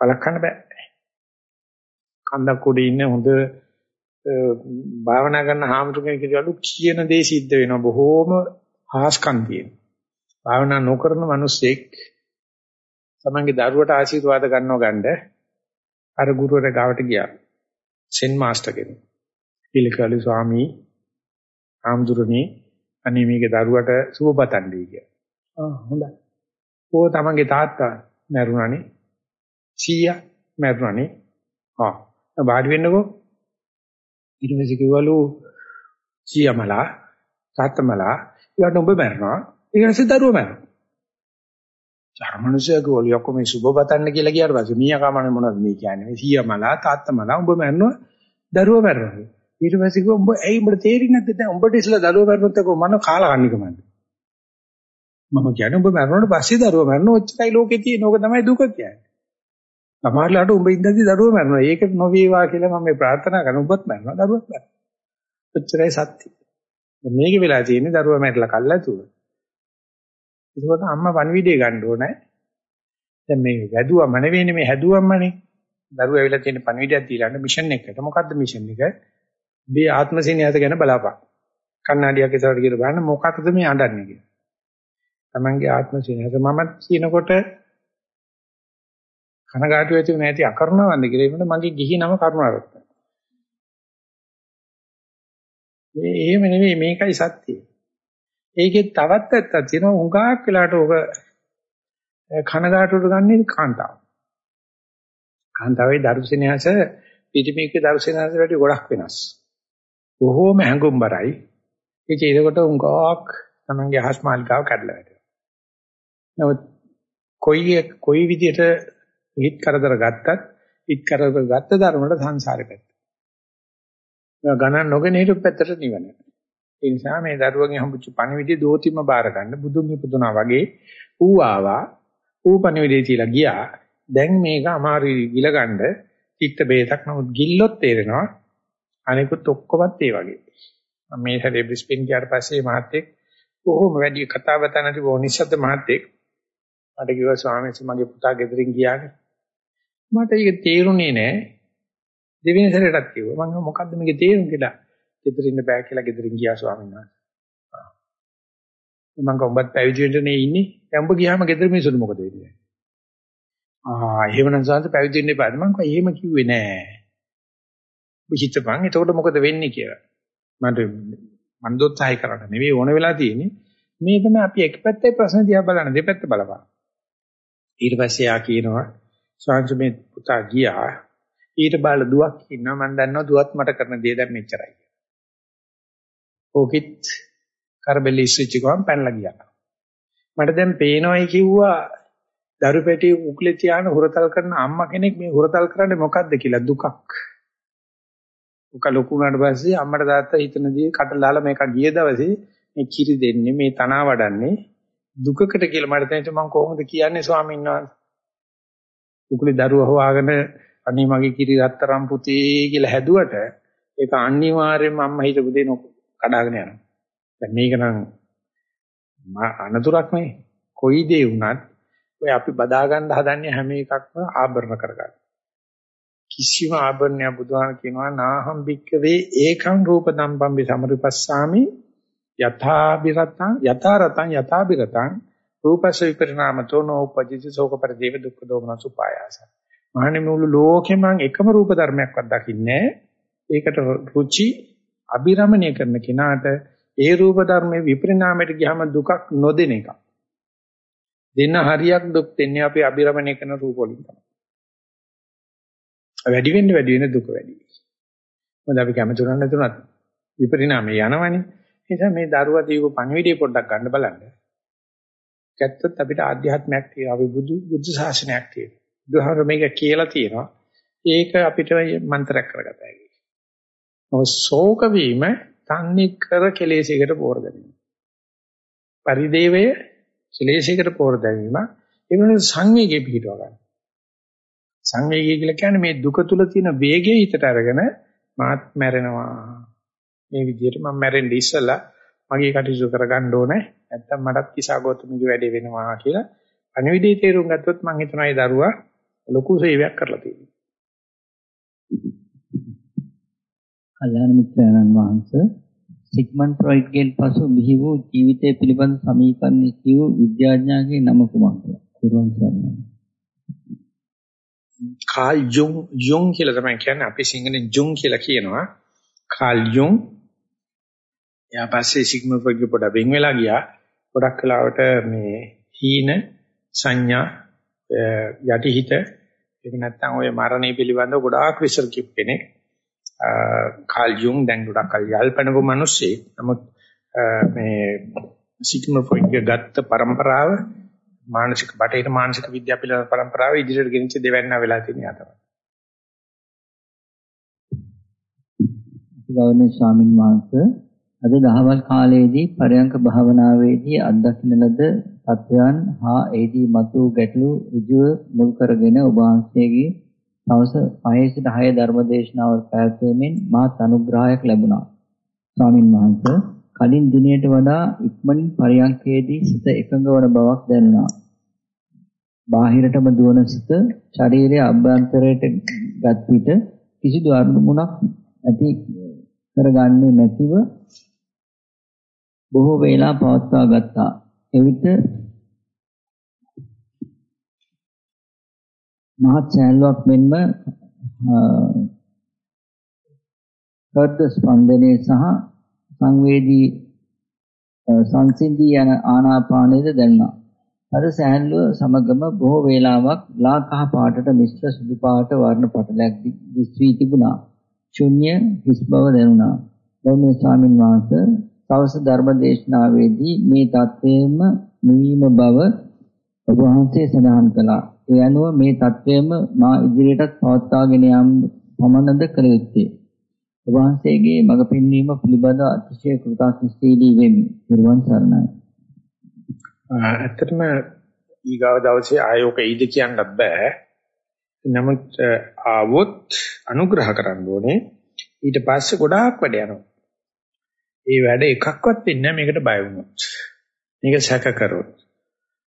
බලකන්න බෑ. කන්දක් උඩ ඉන්න හොඳ භාවනා කරන හාමුදුරුවෝ කියලාලු කියන දේ සිද්ධ වෙනවා බොහෝම හාස්කම් තියෙන. භාවනා නොකරන මිනිස්සෙක් තමන්ගේ දරුවට ආශිර්වාද ගන්නව ගන්න අර ගුරුවරයා ගාවට ගියා. සෙන් මාස්ටර් කෙනෙක්. පිළිකලි ස්වාමී ආම්දුරණී අනේ මේකේ දරුවට සුබපතන්නේ කියලා. ආ හොඳයි. ඕ තමන්ගේ තාත්තා මැරුණානේ. සීයා මැරුණානේ. ආ වාඩි වෙන්නකෝ. ඊට පස්සේ කිව්වලු සීයාමලා තාත්තමලා ඊට උඹ මැරෙනවා. ඊට පස්සේ දරුවා මැරෙනවා. චර්මනුෂයක ඔලියක මේ සුබ බතන්න කියලා කියාට පස්සේ මීයා කමන්නේ මොනවද මේ කියන්නේ? මේ සීයා මලා තාත්තා මලා උඹ මැරෙනවා දරුවා මැරෙනවා. ඊට පස්සේ කිව්වා උඹ ඇයි උඹට තේරෙන්නේ නැද්ද? දැන් උඹට ඉස්සලා දරුවා මැරුණොත් එක්ක මන කාලකන්නිකමද මම කියන්නේ උඹ මැරුණාට පස්සේ දරුවා මැරෙනවා ඔච්චරයි ලෝකේ තියෙන ඕක තමයි දුක කියන්නේ. සමහරලාට උඹ ඉඳන්දි දරුවා මැරෙනවා ඒක නොවේවා කියලා මම මේ ප්‍රාර්ථනා කරන උඹත් මැරෙනවා දරුවත් මැරෙනවා ඔච්චරයි සත්‍ය මේකේ වෙලා තියෙන්නේ දරුවා මැරිලා කල්ලාතුව ඒකෝට අම්මා පණිවිඩය ගන්න ඕනේ. දැන් මේ වැදුවම නෙවෙයිනේ මේ හැදුවමනේ. දරුවා ඇවිල්ලා තියෙන පණිවිඩයක් දීලා යන මිෂන් එකකට. මොකද්ද මිෂන් එක? මේ ආත්මසිනියත ගැන බලාපන්. කන්නඩියක් ඉස්සරහට කියලා බලන්න මොකක්ද මේ අඬන්නේ කියලා. Tamange ආත්මසිනියත මම කියනකොට කනගාටු වෙති නැති අකරුණවන්ද කියලා ඒකට මගේ ගිහි නම කරුණාරත්න. ඒ එහෙම නෙවෙයි මේකයි සත්‍යය. ඒකේ තවත් ඇත්තක් තියෙනවා හුඟක් වෙලාට ඕක කනගාටුවට ගන්නේ කාන්තාව. කාන්තාවේ දර්ශනයස පිටිමේක දර්ශනයස වලට ගොඩක් වෙනස්. බොහෝම හැඟුම්බරයි. ඒක ඒකට හුඟක් තමන්ගේ හස්මාල්කාව කඩලා වැටෙනවා. නමුත් කොයි කොයි විදියට හිත කරදර ගත්තත් හිත කරදර ගත්ත ධර්මවල සංසාරේ පැත්ත. ගණන් නොගෙන හිටු පැත්තට නිවන. ඒ නිසා මේ දරුවගේ හම්බුච්ච පණිවිඩය දෝතිම බාර ගන්න බුදුන් ඉපදුනා වගේ ඌ ආවා ඌ පණිවිඩය තියලා ගියා දැන් මේක අමාරු ගිල ගන්න චිත්ත බේතක් නමුත් ගිල්ලොත් තේරෙනවා අනිකුත් ඔක්කොමත් ඒ වගේ මම මේ හැරේ බ්‍රිස්බේන් ගියාට පස්සේ මහත්තයෙක් කොහොම වැඩි කතා බත නැති බොනිසද්ද මහත්තයෙක් මට කිව්වා ස්වාමීන් වහන්සේ මගේ පුතා ගෙදරින් ගියානේ මට ඒක තේරුණේ නෑ දෙවෙනි සැරේටත් කිව්වා මම මොකද්ද මේකේ තේරුම් කියලා ගෙදර ඉන්න බෑ කියලා ගෙදරින් ගියා ස්වාමීන් වහන්සේ. මම කොම්බත් පැවිදි වෙන්න නේ ඉන්නේ. දැන් ඔබ ගියාම ගෙදර මිනිස්සුන්ට මොකද වෙන්නේ? ආ එහෙමනම් සාන්ත පැවිදි වෙන්න එපා. මම කිව්වා එහෙම කිව්වේ නෑ. ඔබ හිතපන් එතකොට මොකද වෙන්නේ කියලා. මට මන් දොත්සහයි කරන්න නෙවෙයි ඕන වෙලා තියෙන්නේ. මේ තමයි අපි එක පැත්තේ ප්‍රශ්න දිහා බලන දෙපැත්ත බලපන්. ඊට පස්සේ යා කියනවා ස්වාමීන් මේ පුතා ගියා. ඊට බාල දුවක් ඉන්නවා මම දන්නවා දුවත් මට කරන දේ දැන් මෙච්චරයි. ඕකෙත් කරබෙල් ඉස්විච් එකම පැනලා ගියා. මට දැන් පේනවයි කිව්වා දරු පැටි උකුලේ තියාන හුරතල් කරන අම්මා කෙනෙක් මේ හුරතල් කරන්නේ මොකද්ද කියලා දුකක්. උක ලොකු වුණාට පස්සේ අම්මට තාත්තා හිතනදී කටලාලා මේක ගිය දවසේ මේ කිරි දෙන්නේ මේ තනවා වඩන්නේ දුකකට කියලා මට තේරෙන්නේ මම කොහොමද කියන්නේ ස්වාමීන් වහන්සේ. උකුලේ දරුවා හොයාගෙන අනේ මගේ කිරි රත්තරම් පුතේ කියලා හැදුවට ඒක අනිවාර්යයෙන්ම අම්මා හිතපු දේ නොකෝ. කඩාගෙන යනවා. දැන් මේක නම් අනතුරක් නේ. කොයි දේ වුණත් ඔය අපි බදා ගන්න හදන්නේ හැම එකක්ම ආභරණ කරගන්න. කිසිම ආභරණයක් බුදුහාම කියනවා නාහම් භික්කවේ ඒකං රූප දම්පම්බි සමරිපස්සාමි යථාබිරතං යථාරතං යථාබිරතං රූපස විපරිණාමතෝ නෝපජිත සෝක පරිදේව දුක්ඛ දෝමනසු පායාස. මහණෙනි මුළු ලෝකෙම එකම රූප ධර්මයක්වත් දකින්නේ ඒකට රුචි අබිරමණය කරන කෙනාට ඒ රූප ධර්මයේ විපරිණාමයට ගියාම දුකක් නොදෙන එක. දෙන්න හරියක් දුක් දෙන්නේ අපි අබිරමණය කරන රූප වලින් තමයි. වැඩි වෙන්න වැඩි වෙන දුක වැඩි. මොකද අපි කැමති උනන්නේ නැතුණත් විපරිණාමය යනවනේ. ඒ නිසා මේ දරුවා දීපු පණිවිඩය පොඩ්ඩක් ගන්න බලන්න. ගත්තොත් අපිට ආධ්‍යාත්මයක් තියෙනවා. අපි බුදු බුද්ධ ශාසනයක් තියෙනවා. බුදුහාමර මේක කියලා තියෙනවා. ඒක අපිට මන්ත්‍රයක් කරගත හැකියි. මොකද ශෝක වීම තන්නේ කර කෙලෙසයකට පෝර ගැනීම. පරිදේවය කෙලෙසයකට පෝර දැමීම ඒ වෙනුවෙන් සංවේගය පිහිටව ගන්න. සංවේගය කියලා කියන්නේ මේ දුක තුල තියෙන වේගය හිතට අරගෙන මාත් මැරෙනවා. මේ විදිහට මම මැරෙන්න ඉස්සලා මගේ කටයුතු කරගන්න ඕනේ. නැත්තම් මටත් කිසాగෞතමගේ වැඩේ වෙනවා කියලා අනිවිදේ තේරුම් ගත්තොත් මම හිතනවා ඒ දරුවා ලොකු සේවයක් කරලා තියෙනවා. කල්‍යාණ මිත්‍රයන්න් වහන්සේ සිග්මන්ඩ් ෆ්‍රොයිඩ්ගෙන් පසු බිහි වූ ජීවිතය පිළිබඳ සමීකරණ කියු විද්‍යාඥයාගේ නම කුමක්ද? පුරුවන් සරණයි. කාල් යුන් යුන් කියලා තමයි කියන්නේ අපි සිංහලෙන් ජුන් කියලා කියනවා. කාල් යුන් එයා පස්සේ සිග්මන්ඩ් ෆ්‍රොයිඩ් පොඩ වෙන් වෙලා ගියා. ගොඩක් කාලවට මේ හීන සංඥා යටිහිත ඒක නැත්තම් ඔය මරණය පිළිබඳව ගොඩාක් විශ්ල කිප් කෙනෙක්. කාල් ජුන් දැන් ගොඩක් කල් යල්පනපු මිනිස්සේ. නමුත් මේ සිග්මන්ඩ් ෆ්‍රොයිඩ්ගේ ගත්ත પરම්පරාව මානසික බටහිර මානසික විද්‍යාව පිළිබඳ પરම්පරාව ඉදිරියට ගෙනිච්ච දෙවැන්න වෙලා තියෙනවා තමයි. ගෞරවනීය ස්වාමින් වහන්සේ අද දහවල් කාලයේදී පරයන්ක භාවනාවේදී අත්දකින්න ලද තත්වයන් හා ඒදී මතු ගැටලු ඍජුව මුල් කරගෙන ඔබ වහන්සේගේ දවස් 5 සිට 6 ධර්මදේශනාවල් පැවැත්වීමෙන් මහත් අනුග්‍රහයක් ලැබුණා. ස්වාමින් වහන්සේ කලින් දිනයට වඩා ඉක්මනින් පරියන්කේදී සිත එකඟ වන බවක් දැනුණා. බාහිරටම දුවන සිත ශරීරයේ අභ්‍යන්තරයට ගත් විට කිසිදු අරමුණක් ඇති කරගන්නේ නැතිව බොහෝ වේලා පවත්වා ගත්තා. එවිට මහත් සෑල්ලුවක් මෙන්ම හෘද ස්පන්දනයේ සහ සංවේදී සංසිඳී යන ආනාපානයද දැනුණා. අද සෑහලුව සමගම බොහෝ වේලාවක් ලා කහ පාටට මිශ්‍ර සුදු පාට වර්ණ පටලයක් දිස්වී තිබුණා. ශුන්‍ය හිස් බව දැනුණා. ගෞරවනීය ස්වාමින් වහන්සේ සවස් ධර්ම දේශනාවේදී මේ தත්වයේම නිවීම බව ඔබ වහන්සේ සඳහන් කළා. ඒ අනුව මේ தත්වයේම මා ඉදිරියටත් පවත්වාගෙන යාම පමණද කළ යුත්තේ. ඔබ වහන්සේගේ මඟ පෙන්වීම පිළිබඳ අතිශය කෘතඥශීලී වෙමි. ත්වන් සරණයි. ඇත්තටම ඊගාව දවසේ ආයෝක ඊද කියන්නත් බෑ. නමුත් ආවොත් අනුග්‍රහ කරන්න ඕනේ. ඊට පස්සේ ගොඩාක් වැඩ යනවා. ඒ වැඩ එකක්වත් වෙන්නේ නැහැ මේකට බය වුණොත්. මේක සැක කරොත්.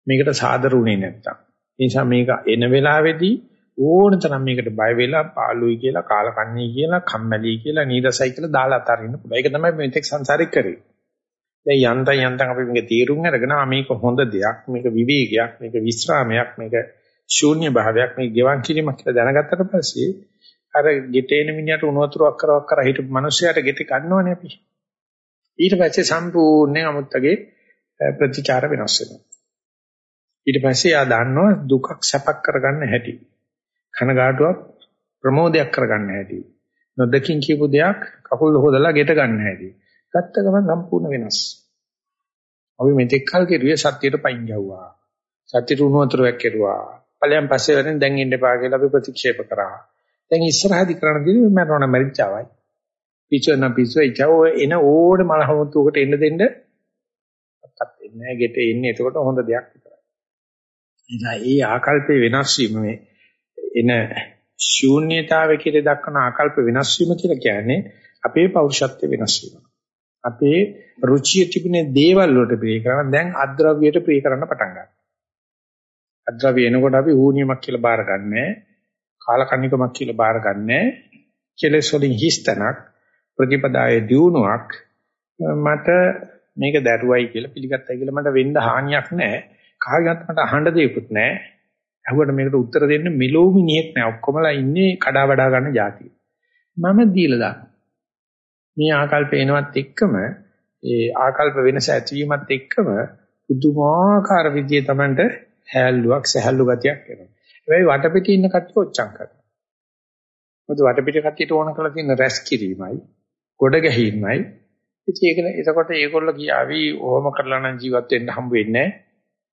මේකට සාදරුුනේ නැත්තම්. ඒ නිසා මේක එන වෙලාවේදී ඕන තරම් මේකට බය වෙලා පාළුයි කියලා කාලකන්ණී කියලා කම්මැලි කියලා නීරසයි කියලා දාලා අතාරින්න පුළුවන්. ඒක තමයි මෙතෙක් සංසාරේ කරේ. දැන් යන්තම් යන්තම් අපි මේක තීරුම් අරගෙන මේක හොඳ දෙයක්, මේක විවේකයක්, මේක විස්රාමයක්, මේක ශූන්‍ය භාවයක්, මේක ගෙවන් කිරීමක් කියලා දැනගත්තට පස්සේ අර ගෙටේන මිනිහට උණු වතුරක් කරවක් කර හිටපු මිනිස්සයාට ගෙට ගන්නවනේ අපි. ඊට පස්සේ සම්පූර්ණයෙන් අමුත්තගේ ප්‍රතිචාර වෙනස් වෙනවා. ඊට පස්සේ ආ දන්නවා දුකක් සැපක් කරගන්න හැටි. කනගාටුවක් ප්‍රමෝදයක් කරගන්න හැටි. නොදකින් කියපු දෙයක් කකුල් හොදලා ගෙට ගන්න හැටි. ගත්ත ගමන් සම්පූර්ණ වෙනස්. අපි මෙතෙක් කල් කෙරුවේ සත්‍යයට පයින් යවුවා. සත්‍යට උණු වතුරක් කෙරුවා. ඵලයන් පස්සේ වෙනින් දැන් ඉන්න එපා කියලා අපි ප්‍රතික්ෂේප කරා. දැන් ඉස්සරහදී කරන්න දෙන්නේ මරණ මරිච්චාවයි. පිටවෙන පිටවෙච්චව එන ඕනේ මලහමුතුකට එන්න දෙන්න අක්කත් එන්නේ නැහැ. ගෙට එන්නේ එතකොට හොඳ දෙයක් විතරයි. එනිසා ඒ ආකල්පේ වෙනස් වීම මේ එන ශූන්‍යතාවය කියලා දක්වන ආකල්ප වෙනස් වීම කියලා කියන්නේ අපේ පෞරුෂත්වය වෙනස් වීම. අපේ රුචිය තිබුණේ දේවල් වලට ප්‍රිය කරන දැන් අද්‍රව්‍යයට ප්‍රිය කරන්න පටන් ගන්නවා. අද්‍රව්‍ය එනකොට අපි ඌනියමක් කියලා බාරගන්නේ කාලකන්නිකමක් කියලා බාරගන්නේ කෙලෙස් වලින් හිස්තනක් ප්‍රතිපදායේ දියුණුවක් මට මේක දරුවයි කියලා පිළිගත්තයි කියලා මට වෙන්න හානියක් නැහැ. කාගෙවත් මට අහන්න දෙයක්වත් නැහැ. අහුවට මේකට උත්තර දෙන්න මෙලෝ මිනිහෙක් නැහැ. ඔක්කොමලා ඉන්නේ කඩා වඩා ගන්න જાතිය. මම දීලා දාන මේ ආකල්ප එනවත් එක්කම ඒ ආකල්ප වෙනස ඇතිවීමත් එක්කම පුදුමාකාර විදිහේ Tamanට හැල්ලුවක් සහැල්ලු ගතියක් එනවා. හැබැයි වටපිටේ ඉන්න කට්ටිය ඔච්චම් කරනවා. මොකද වටපිට කට්ටියට ඕන කරලා තියෙන රැස් කිරීමයි, ගොඩ ගැහිීමයි. ඉතින් ඒක එතකොට ඒගොල්ලෝ කියාවි ඕම කරලා නම් ජීවත් වෙන්න හම්බ වෙන්නේ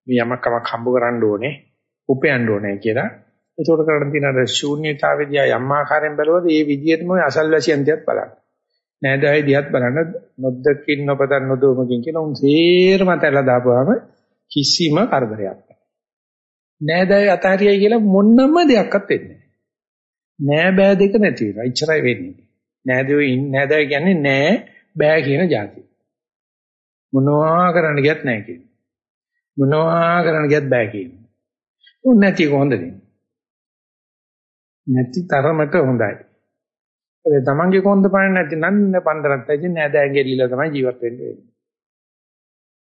මේ යමක් කමක් හම්බ කරන්න ඕනේ, උපයන්න ඕනේ කියලා. ඒකට කරන්න තියෙන අර ශූන්‍යතාවේදී යම් ආකාරයෙන් බැලුවද ඒ විදිහටම අසල්වැසියන් දිහත් බලන්න. නෑදෑයි දිහත් බලන්න නොදකින් නොපතන් නොදොමකින් කියලා උන් සේරම තැලා දාපුවාම කිසිම කරදරයක් නැහැ. නෑදෑයි අතහරියයි කියලා මොනම දෙයක්වත් වෙන්නේ නෑ බෑ දෙක නැති වෙනවා. ඉච්චරයි වෙන්නේ. නෑදෑයෝ ඉන්න නෑදෑය කියන්නේ නෑ බෑ කියන જાතිය. මොනවා කරන්න ගියත් නෑ කියන්නේ. මොනවා කරන්න ගියත් බෑ කියන්නේ. උන් නැති කොහොඳද? නැති තරමට හොඳයි. ඒ තමන්ගේ කොන්ද පාන්නේ නැති නම් පන්දරක් ඇවිත් නෑදෑයන් ගෙල්ලිලා තමයි ජීවත් වෙන්න වෙන්නේ.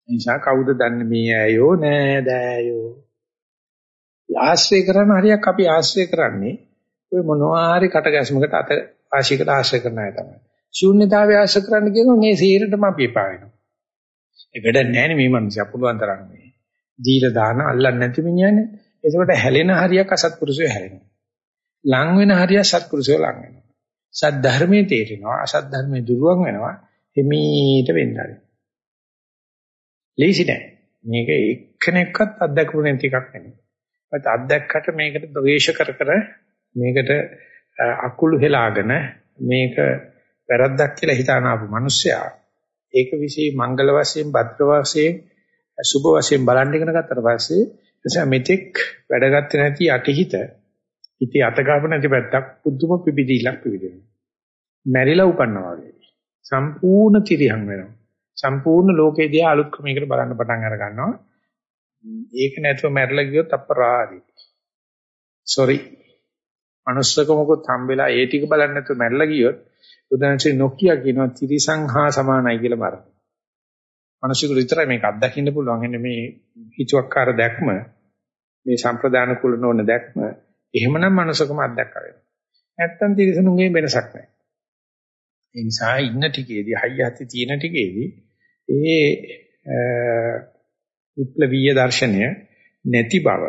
නිසා කවුද දන්නේ මේ ඇයෝ නෑදෑයෝ. ආශ්‍රය කරන හරියක් අපි ආශ්‍රය කරන්නේ ඔය මොනවා හරි කටගැස්මකට අත ආශිකට ආශ්‍රය කරන අය තමයි. ශූන්‍යතාවය ආශ්‍රය කරන්න කියනවා මේ සීරටම අපි එපා වෙනවා. ඒ වැඩ නැහැ මේ මනුස්සයා පුළුවන් තරම් මේ. දීලා දාන අල්ලන්නේ නැති මිනිහනේ. ඒකට හැලෙන හරියක් අසත්පුරුෂයෝ හැලෙනවා. ලං වෙන හරියක් සත්පුරුෂයෝ ලං වෙනවා. සත්‍ය ධර්මයේ තේරෙනවා අසත් ධර්මයේ දුරුවන් වෙනවා හිමීට වෙන්නයි. ලේසි නෑ. මේක එක්කෙනෙක්වත් අත්දැකපු නැති එකක් නෙමෙයි. ඒත් අත්දැක්කට මේකට ද්වේෂ කර කර මේකට අකුළු හෙලාගෙන මේක වැරද්දක් කියලා හිතාන ආපු මිනිස්සයා ඒක વિશે මංගල වශයෙන් භද්‍ර වශයෙන් සුභ වශයෙන් බලන් ඉගෙන ගත්තට පස්සේ එසේ මෙතෙක් වැඩගත්තේ නැති අටහිත ඉතින් අත ගන්න නැති පැත්තක් පුදුම පිබිදීලක් පිබිදෙනවා. මැරිලා උපන්නා වගේ. සම්පූර්ණ තිරියම් වෙනවා. සම්පූර්ණ ලෝකේ දිහා අලුත් ක්‍රමයකට බලන්න පටන් අර ගන්නවා. ඒක නැතුව මැරිලා ගියොත් අපරාධයි. sorry. මනුස්සකමකුත් හම්බෙලා ඒ ටික බලන්න නැතුව මැරිලා ගියොත් උදාහරණයක් නොකිය කියනවා තිරිසංහා සමානයි කියලා මරන. මිනිස්සුන්ට විතරයි මේක අත්දකින්න පුළුවන්. එන්නේ මේ හිතුවක්කාර දැක්ම මේ සම්ප්‍රදාන කුල නොවන දැක්ම එහෙමනම් මනුස්සකම අත්දැක වෙනවා. නැත්තම් තිරසනුගේ වෙනසක් නැහැ. ඒ නිසා ඉන්න ටිකේදී හයිය හති තියෙන ටිකේදී ඒ විප්ලවීය දර්ශනය නැති බව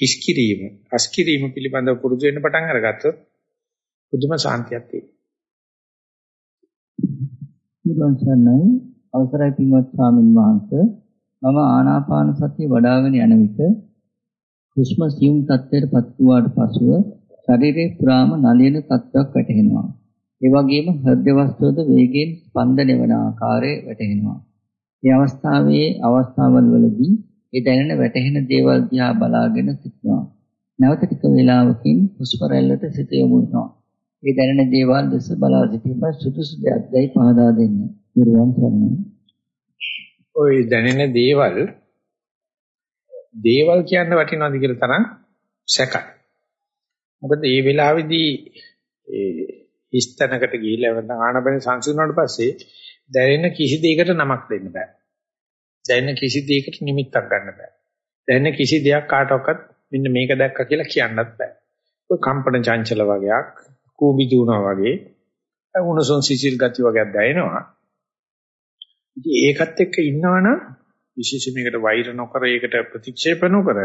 හිස්කිරීම අස්කිරීම පිළිබඳව පුරුදු වෙන්න පටන් අරගත්තොත් පුදුම සාන්තියක් තියෙනවා. අවසරයි පින්වත් ස්වාමින් වහන්සේ මම ආනාපාන සතිය වඩ아가න යන විට හුස්ම සියුම් තත්ත්වයට පත් වූාට පසුව ශරීරේ පුරාම නලියන තත්ත්වයක් වැටහෙනවා. ඒ වගේම හෘද වස්තුවද වේගයෙන් ස්පන්දනය වන ආකාරය වැටහෙනවා. මේ අවස්ථාවේ අවස්ථාවල් වලදී ඒ දැනෙන වැටහෙන දේවල් දිහා බලාගෙන සිටිනවා. නැවත ටික වේලාවකින් හුස්ම රැල්ලට සිත යොමු වෙනවා. ඒ දැනෙන දේවල් දෙස බලා සිටීම සුදුසු දෙයක්දයි පහදා දෙන්න. නිර්වාණ සරණයි. ওই දැනෙන දේවල් දේවල් කියන්න වටිනවද කියලා තරම් සැකයි. මොකද මේ වෙලාවේදී ඒ හිස්තැනකට ගිහිල්ලා නැත්නම් ආනබන සංසිඳුණාට පස්සේ දැනෙන කිසි දෙයකට නමක් දෙන්න බෑ. දැනෙන කිසි දෙයකට නිමිත්තක් ගන්න බෑ. දැනෙන කිසි දෙයක් කාටවත් මෙන්න මේක දැක්කා කියලා කියන්නත් බෑ. ඔය කම්පන චංචල වගේක්, කූඹි දුවනවා වගේ, උණුසුම් සිසිල් ගති වගේක් දැනෙනවා. ඉතින් ඒකත් එක්ක ඉන්නවනම් විශේෂයෙන් මේකට වෛර නොකර ඒකට ප්‍රතික්ෂේප නොකර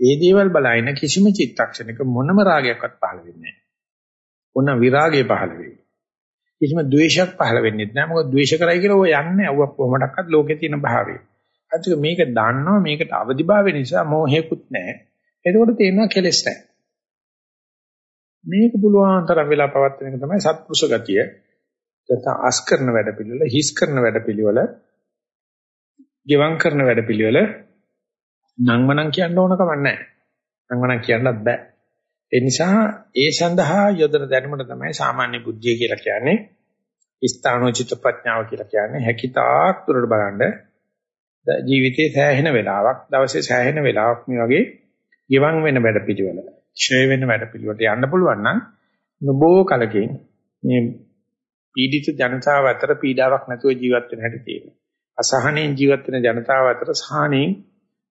ඒ දේවල් බලයින කිසිම චිත්තක්ෂණයක මොනම රාගයක්වත් පහළ වෙන්නේ නැහැ. ඕන විරාගය පහළ වෙයි. කිසිම ද්වේෂයක් පහළ වෙන්නේ නැහැ. මොකද ද්වේෂ කරයි කියලා ඔය යන්නේ අවුවක් කොහොමඩක්වත් ලෝකේ තියෙන භාවය. අද මේක දන්නවා මේකට අවදිභාවය නිසා මෝහයකුත් නැහැ. එතකොට තේරෙනවා කෙලෙස් නැහැ. මේක පුළුවන් තරම් වෙලා පවත්වන එක තමයි සත්පුරුෂ ගතිය. නැත්නම් අස් කරන වැඩ පිළිවෙල, හිස් කරන වැඩ පිළිවෙල, ගෙවම් කරන වැඩ පිළිවෙල නංවනම් කියන්න ඕන කමක් නැහැ. නංවනම් කියන්නත් බෑ. ඒ නිසා ඒ සඳහා යොදන දැනුමට තමයි සාමාන්‍ය බුද්ධිය කියලා කියන්නේ. ස්ථානෝචිත ප්‍රඥාව කියලා කියන්නේ හැකිතාක් දුරට බලන්න ජීවිතේ සෑහෙන වෙලාවක් දවසේ සෑහෙන වෙලාවක් මේ වගේ ගිවන් වෙන වැඩ පිළිවෙල, ක්ෂය වෙන වැඩ පිළිවෙලට යන්න පුළුවන් නම් නොබෝ කලකින් මේ පීඩිත ජනතාව අතර පීඩාවක් නැතුව ජීවත් වෙන හැටි තියෙනවා. අසහනෙන් ජීවත් වෙන ජනතාව අතර සහනෙන්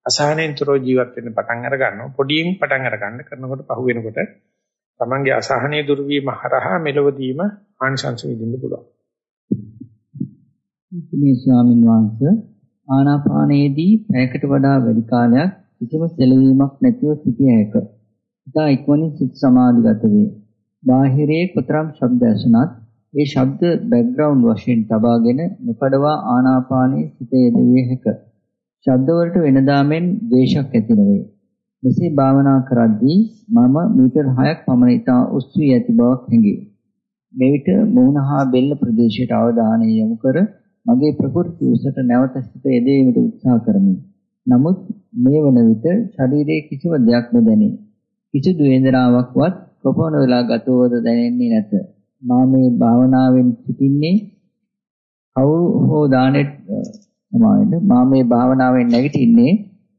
අසහනෙන්තරෝ ජීවත් වෙන්න පටන් අර ගන්නවා. පොඩියෙන් පටන් අර ගන්න කරනකොට පහු වෙනකොට තමන්ගේ අසහනය දුරු වීම හරහා මෙලවදීම ආනිසංස විඳින්න පුළුවන්. මේ ස්වාමින් වහන්සේ ආනාපානයේදී පැයකට වඩා වැඩි කාලයක් කිසිම සැලවීමක් නැතිව සිටිය හැක. ඉතා ඉක්මනින් සිත සමාධිගත වේ. බාහිරයේ කොතරම් ශබ්ද ඇසුණත් ඒ ශබ්ද බෑග්ග්‍රවුන්ඩ් වශයෙන් තබාගෙන නොකඩවා ආනාපානයේ සිත යෙදවිය හැක. ශබ්ද වලට වෙනදාමෙන් ද්වේෂයක් ඇති නොවේ. මෙසේ භාවනා කරද්දී මම මීටර් 6ක් පමණ ඉතා උස් වී ඇති බවක් හැඟේ. මෙවිට මුහුණ හා බෙල්ල ප්‍රදේශයට අවධානය යොමු කර මගේ ප්‍රകൃති උසට නැවත සිත යෙදීමට උත්සාහ කරමි. නමුත් මේ වන විට ශරීරයේ කිසිම දෙයක් නොදැනේ. කිසිදු වේදනාවක්වත් කොපමණ වෙලා ගතවද දැනෙන්නේ නැත. මා මේ භාවනාවෙන් සිටින්නේ කවුරු හෝ දානෙට සමාවෙන්න මා මේ භාවනාවෙන් නැගිටින්නේ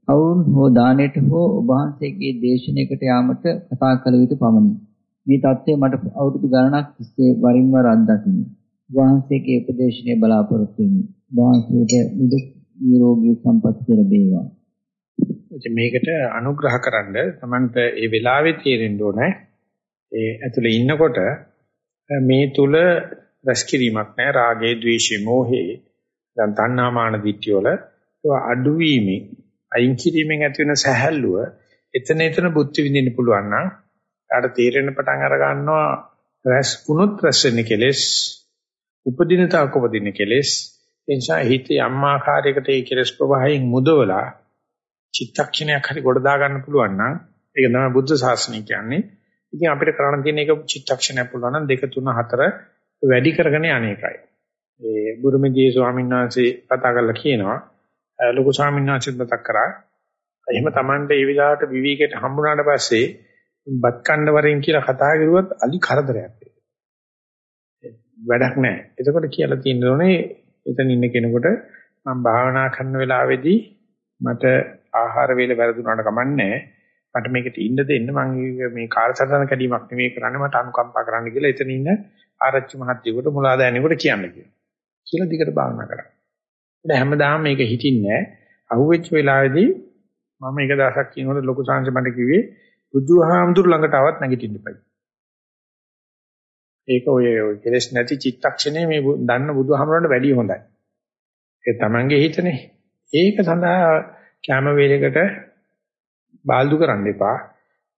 කවුරුන් හෝ දානෙට හෝ ඔබ වහන්සේගේ දේශනාවකට යාමට කතා කළ යුතු පමණි. මේ தත්ත්වය මට අවුරුදු ගණනක් තිස්සේ වරින් වර අත්දකිමි. වහන්සේගේ උපදේශනය බලාපොරොත්තු වෙමි. වහන්සේට නිදුක් නිරෝගී සම්පත් ලැබේවා. මේකට අනුග්‍රහ කරන්න තමන්ට ඒ වෙලාවේ තේරෙන්න ඕනේ. ඒ ඇතුලේ ඉන්නකොට මේ තුල රැස්කිරීමක් නැහැ රාගේ, ద్వේෂේ, මෝහේ දැන් තණ්හාමාන දිට්ඨිය වල ඒවා අඩුවීමෙන් අයින් කිරීමෙන් ඇති වෙන සැහැල්ලුව එතන එතන බුද්ධ විඳින්න පුළුවන් නම් යාට තේරෙන පටන් අර ගන්නවා රැස් වුණොත් රැස් වෙන්නේ කෙලෙස් උපදින තාක් උපදින කෙලෙස්. එනිසා හිත යම් ආකාරයකට ඒ කෙලෙස් ප්‍රවාහයෙන් මුදවලා චිත්තක්ෂණයක් හරි ගොඩ දා ගන්න පුළුවන් නම් ඒක තමයි බුද්ධ ශාසනය කියන්නේ. ඉතින් අපිට කරන්න තියෙන එක චිත්තක්ෂණයක් පුළුවන් නම් 2 3 4 වැඩි කරගෙන අනේකයි ඒ බුරුමේදී ස්වාමීන් වහන්සේ කතා කරලා කියනවා ලොකු ස්වාමීන් වහන්සේත් මතක් කරා. එහෙම Tamante ඒ විලාවට විවිකයට හම්බුනාට පස්සේ බත් කන්න වරෙන් කියලා කතා කරුවත් අලි කරදරයක් වැඩක් නැහැ. එතකොට කියලා තියෙන්නේ එතන ඉන්න කෙනෙකුට මම භාවනා කරන වෙලාවේදී මට ආහාර වේල වැරදුනාට කමන්නේ මට මේකට ඉන්න දෙන්න මම මේ කාලසටහන කැඩීමක් නෙමෙයි කරන්නේ මට අනුකම්පා කරන්න කියලා එතන ඉන්න ආරච්චි මහත්තයෙකුට මුලාදෑනෙකුට කියන්න කියලා. කියලා දිගට භාවනා කරා. දැන් හැමදාම මේක හිතින්නේ අහුවෙච්ච වෙලාවේදී මම එක දවසක් කියනකොට ලොකු සංහස මට කිව්වේ බුදුහාමුදුර ළඟට આવත් නැගිටින්න එපයි. ඒක ඔය ඔය කෙලස් නැති චිත්තක්ෂණේ මේ දන්න බුදුහාමුදුරන්ට වැඩිය හොඳයි. ඒ තමන්ගේ හිතනේ. ඒක සඳහා කැම වේලයකට බාල්දු කරන්න එපා.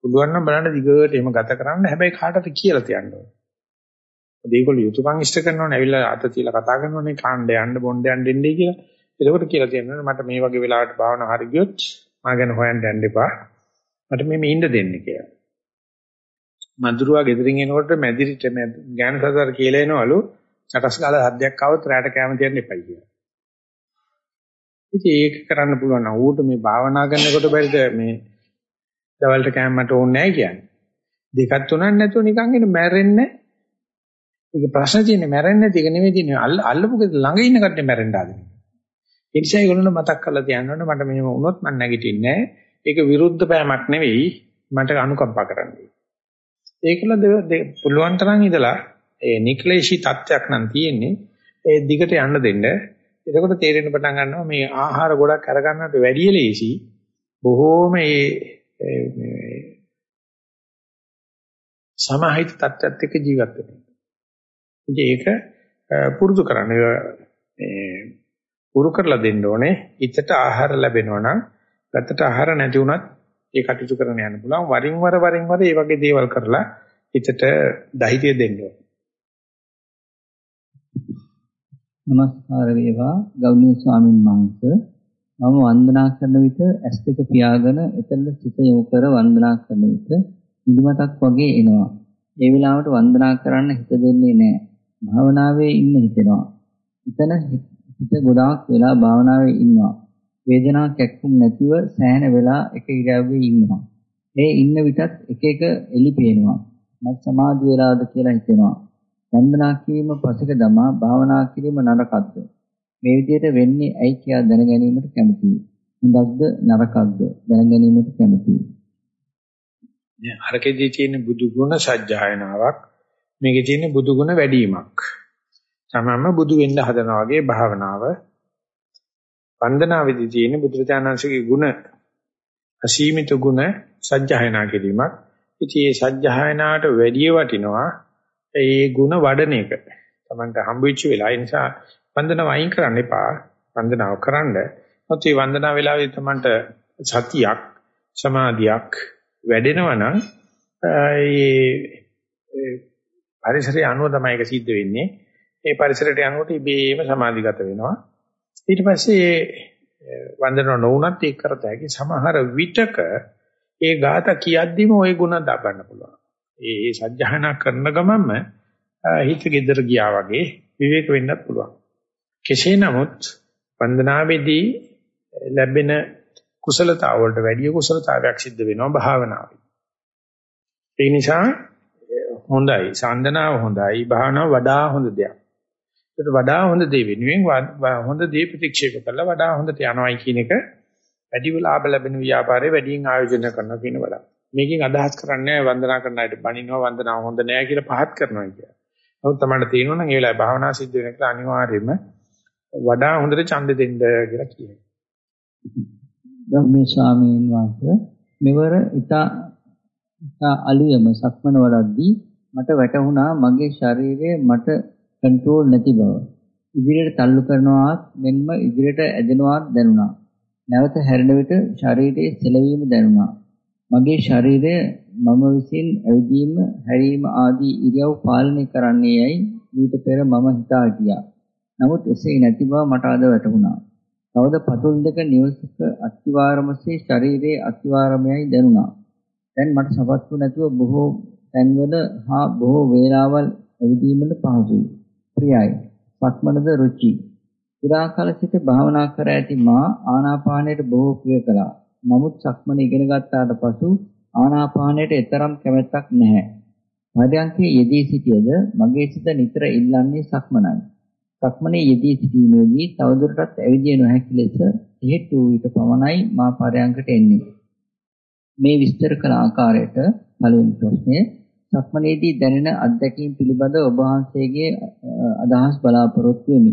පුළුවන් නම් බලන්න දිගට එහෙම ගත කරන්න. හැබැයි කාටද කියලා තියන්න ඕනේ. ඒගොල්ලෝ යුතුයකම් ඉෂ්ට කරනවනේ ඇවිල්ලා අත තියලා කතා කරනවනේ කාණ්ඩ යන්න බොණ්ඩ යන්න දෙන්නේ කියලා. ඒකට කියලා තියෙනවා මට මේ වගේ වෙලාවට භාවනා හරි ගියොත් මා ගැන හොයන්න යන්න එපා. මට මේ ඉන්න දෙන්න කියලා. මඳුරුවා ගෙදරින් එනකොට මැදිරිට ගෑනු සතර කියලා එනවලු චටස් ගාලා හද්දයක් આવත් රැට කැම තියන්න එපයි කියලා. ඉතින් ඒක කරන්න පුළුවන් නම් ඌට මේ භාවනා කරනකොට බැරිද මේ දවල්ට කැම මට ඕනේ නැහැ කියන්නේ. දෙකක් තුනක් නැතුව නිකන් ඉන්න මැරෙන්නේ ඒක ප්‍රශ්න තියෙන්නේ මැරෙන්නේ නැති එක නෙමෙයි තියෙන්නේ අල්ල අල්ලපු ගෙදර ළඟ ඉන්න කට්ටිය මැරෙන්න ආදින. ඒ නිසා ඒගොල්ලෝ මතක් කරලා තියන්න ඕනේ මට මෙහෙම වුණොත් මම නැගිටින්නේ නැහැ. ඒක විරුද්ධ පෑමක් නෙවෙයි මට අනුකම්පා කරන්න. ඒකල පුළුවන් තරම් ඉඳලා ඒ නික්ලේශී තත්ත්වයක් නම් තියෙන්නේ ඒ දිගට යන්න දෙන්න. එතකොට තේරෙන්න පටන් ගන්නවා මේ ආහාර ගොඩක් අරගන්නට වැඩි ලේසි බොහෝම ඒ සමාහිත තත්ත්වයක් එක්ක ජීවත් වෙනවා. ඒක පුරුදු කරන්න මේ පුරු කරලා දෙන්න ඕනේ හිතට ආහාර ලැබෙනවා නම් ගතට ආහාර නැති වුණත් ඒ කටයුතු කරන්න යන්න පුළුවන් වරින් වර වරින් වර මේ වගේ දේවල් කරලා හිතට ධෛර්යය දෙන්න ඕනේ නමස්කාර වේවා ගෞරවනීය ස්වාමින් වහන්සේ මම වන්දනා කරන විට ඇස් දෙක පියාගෙන එතන සිත යොමු කර වන්දනා කරන විට නිදිමතක් වගේ එනවා. ඒ වෙලාවට වන්දනා කරන්න හිත දෙන්නේ නැහැ. භාවනාවේ ඉන්න හිතෙනවා. එතන හිත ගොඩාක් වෙලා භාවනාවේ ඉන්නවා. වේදනාවක් එක්කුම් නැතිව සෑහෙන වෙලා එක ඉරියව්වේ ඉන්නවා. මේ ඉන්න විටත් එක එක එලි පේනවා. මත් සමාධි වෙලාද කියලා හිතෙනවා. වන්දනා කිරීම පසක දමා භාවනා කිරීම නරකක්ද? මේ විදිහට වෙන්නේ ඇයි කියලා දැන ගැනීමට කැමතියි. හොඳක්ද නරකක්ද දැන ගැනීමට කැමතියි. දැන් අරකෙදී තියෙන බුදු ගුණ සජ්ජායනාවක් මේකේ තියෙන බුදු ගුණ වැඩිවීමක්. තමම බුදු වෙන්න හදනවා වගේ භාවනාව වන්දනාවේදී තියෙන බුදුරජාණන්සේගේ ගුණ අසීමිත ගුණ සජ්ජායනා කිරීමක්. ඉතින් මේ සජ්ජායනාවට වැඩි වටිනවා ඒ ගුණ වඩන එක. Tamanට හම්බෙච්ච වෙලාව ඒ නිසා වන්දනාව අයින් කරන්න එපා. වන්දනාව කරන්න. මොකද මේ වන්දනාව වෙලාවේ Tamanට සතියක් සමාධියක් වැඩෙනවා නම් ඒ පරිසරය අනුව තමයි ඒක සිද්ධ වෙන්නේ. ඒ පරිසරයට යනකොට ඉබේම සමාධිගත වෙනවා. ඊට පස්සේ වන්දන නොවුනත් ඒක කරත හැකි සමහර විටක ඒ ગાත කියද්දිම ওই ಗುಣ දබන්න පුළුවන්. ඒ ඒ සජ්ජහනා කරන ගමන්ම හිත gedera ගියා වගේ විවේක වෙන්නත් පුළුවන්. කෙසේ නමුත් වන්දනාවේදී ලැබෙන කුසලතාව වලට වැඩිය කුසලතාවයක් සිද්ධ වෙනවා භාවනාවේ. ඒ නිසා හොඳයි, සාන්දනාව හොඳයි, භාවනාව වඩා හොඳ දෙයක්. ඒකට වඩා හොඳ දේ වෙනුවෙන් හොඳ දේ ප්‍රතික්ෂේප කරලා වඩා හොඳට යනවායි කියන එක වැඩි ලාභ ලැබෙන ව්‍යාපාරේ වැඩියෙන් ආයෝජනය කරනවා කියන වඩා. මේකෙන් අදහස් කරන්නේ වන්දනා කරන අයට බනිනවා වන්දනාව හොඳ නෑ කියලා පහත් කරනවා කියලා. නමුත් තමයි තේරෙනවා නම් ඒ වෙලාවේ භාවනා සිද්ධ වෙන කියලා අනිවාර්යයෙන්ම වඩා හොඳට ඡන්ද දෙන්න කියලා කියනවා. ගම්මේ ස්වාමීන් වහන්සේ මෙවර ඊට අලුයම සක්මන වලද්දී මට වැටහුණා මගේ ශරීරය මට කන්ට්‍රෝල් නැති බව. ඉදිරියට තල්ලු කරනවාත් මෙන්ම ඉදිරියට ඇදෙනවාත් දැනුණා. නැවත හැරෙන විට ශරීරයේ සෙලවීම දැනුණා. මගේ ශරීරය මම විසින් ඇවිදීම, හැරීම ආදී ඉරියව් පාලනය කරන්නේ යයි ඊට පෙර මම හිතා හිටියා. නමුත් එසේ නැති බව මට අද වැටහුණා. තවද පතුල් දෙක නිවසක අත්විවරමසේ ශරීරයේ අත්විවරමයයි දැනුණා. දැන් මට සපත්තු නැතුව බොහෝ තැන්වල හා බොහෝ වේලාවල් ඇවිදීමද පහසුයි. ප්‍රියයි. සක්මනද රුචි. පුරා කාල සිට භාවනා කර ඇති මා ආනාපානයට බොහෝ ප්‍රිය කළා. නමුත් සක්මන ඉගෙන ගත්තාට පසු ආනාපානයට එතරම් කැමැත්තක් නැහැ. මධ්‍යන්තයේ යෙදී සිටියද මගේ සිත නිතර ඉල්ලන්නේ සක්මනයි. සක්මනේ යෙදී සිටීමේදී තවදුරටත් ඇවිදිය නොහැකි ලෙස හේතු විට පමණයි මා පරයන්කට එන්නේ. මේ විස්තර කළ ආකාරයට පළවෙනි ප්‍රශ්නය සක්මනේදී දැනෙන අත්දැකීම් පිළිබඳ ඔබ වහන්සේගේ අදහස් බලාපොරොත්තු වෙමි.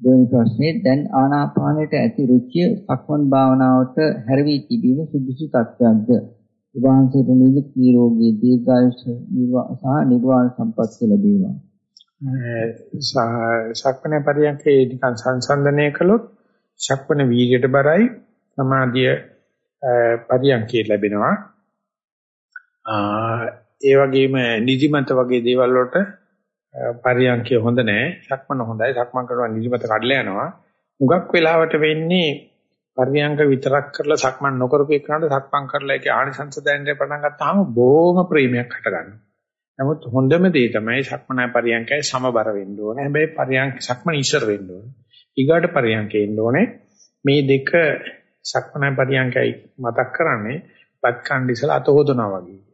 දෙවැනි ප්‍රශ්නේ දැන් ආනාපානයට ඇති රුචිය සක්මන් භාවනාවට හැරවි තිබීම සුදුසු තත්ත්වයක්ද? ඔබ වහන්සේට නිදුක් නිරෝගී දීර්ඝායුෂ සහ නිර්වාණ සම්පත් ලැබේවා. සක්මනේ පරියන්කේ නිකන් සංසන්දනය කළොත් සක්මන වීර්යයට බරයි සමාධිය පරියන්කේ ලැබෙනවා. ඒ වගේම නිදිමත වගේ දේවල් වලට පරියන්කේ හොඳ නැහැ. සක්මන හොඳයි. සක්මන් කරනවා නිදිමත කඩලා යනවා. මුගක් වෙලාවට වෙන්නේ පරියන්ක විතරක් කරලා සක්මන් නොකරපු එකනට සක්මන් කරලා ඒකේ ආනිසංස දැනෙන්න පටන් ගත්තාම බොහොම ප්‍රේමයක් හට ගන්නවා. නමුත් හොඳම දේ තමයි සක්මනා පරියන්කයි සමබර වෙන්න ඕනේ. හැබැයි පරියන්ක සක්මන ඉස්සර වෙන්න ඕනේ. ඊගාට පරියන්කේ ඉන්න ඕනේ. මේ දෙක සක්මනා පරියන්කයි මතක් කරන්නේ පත් කණ්ඩිසල අත හොදනවා වගේ.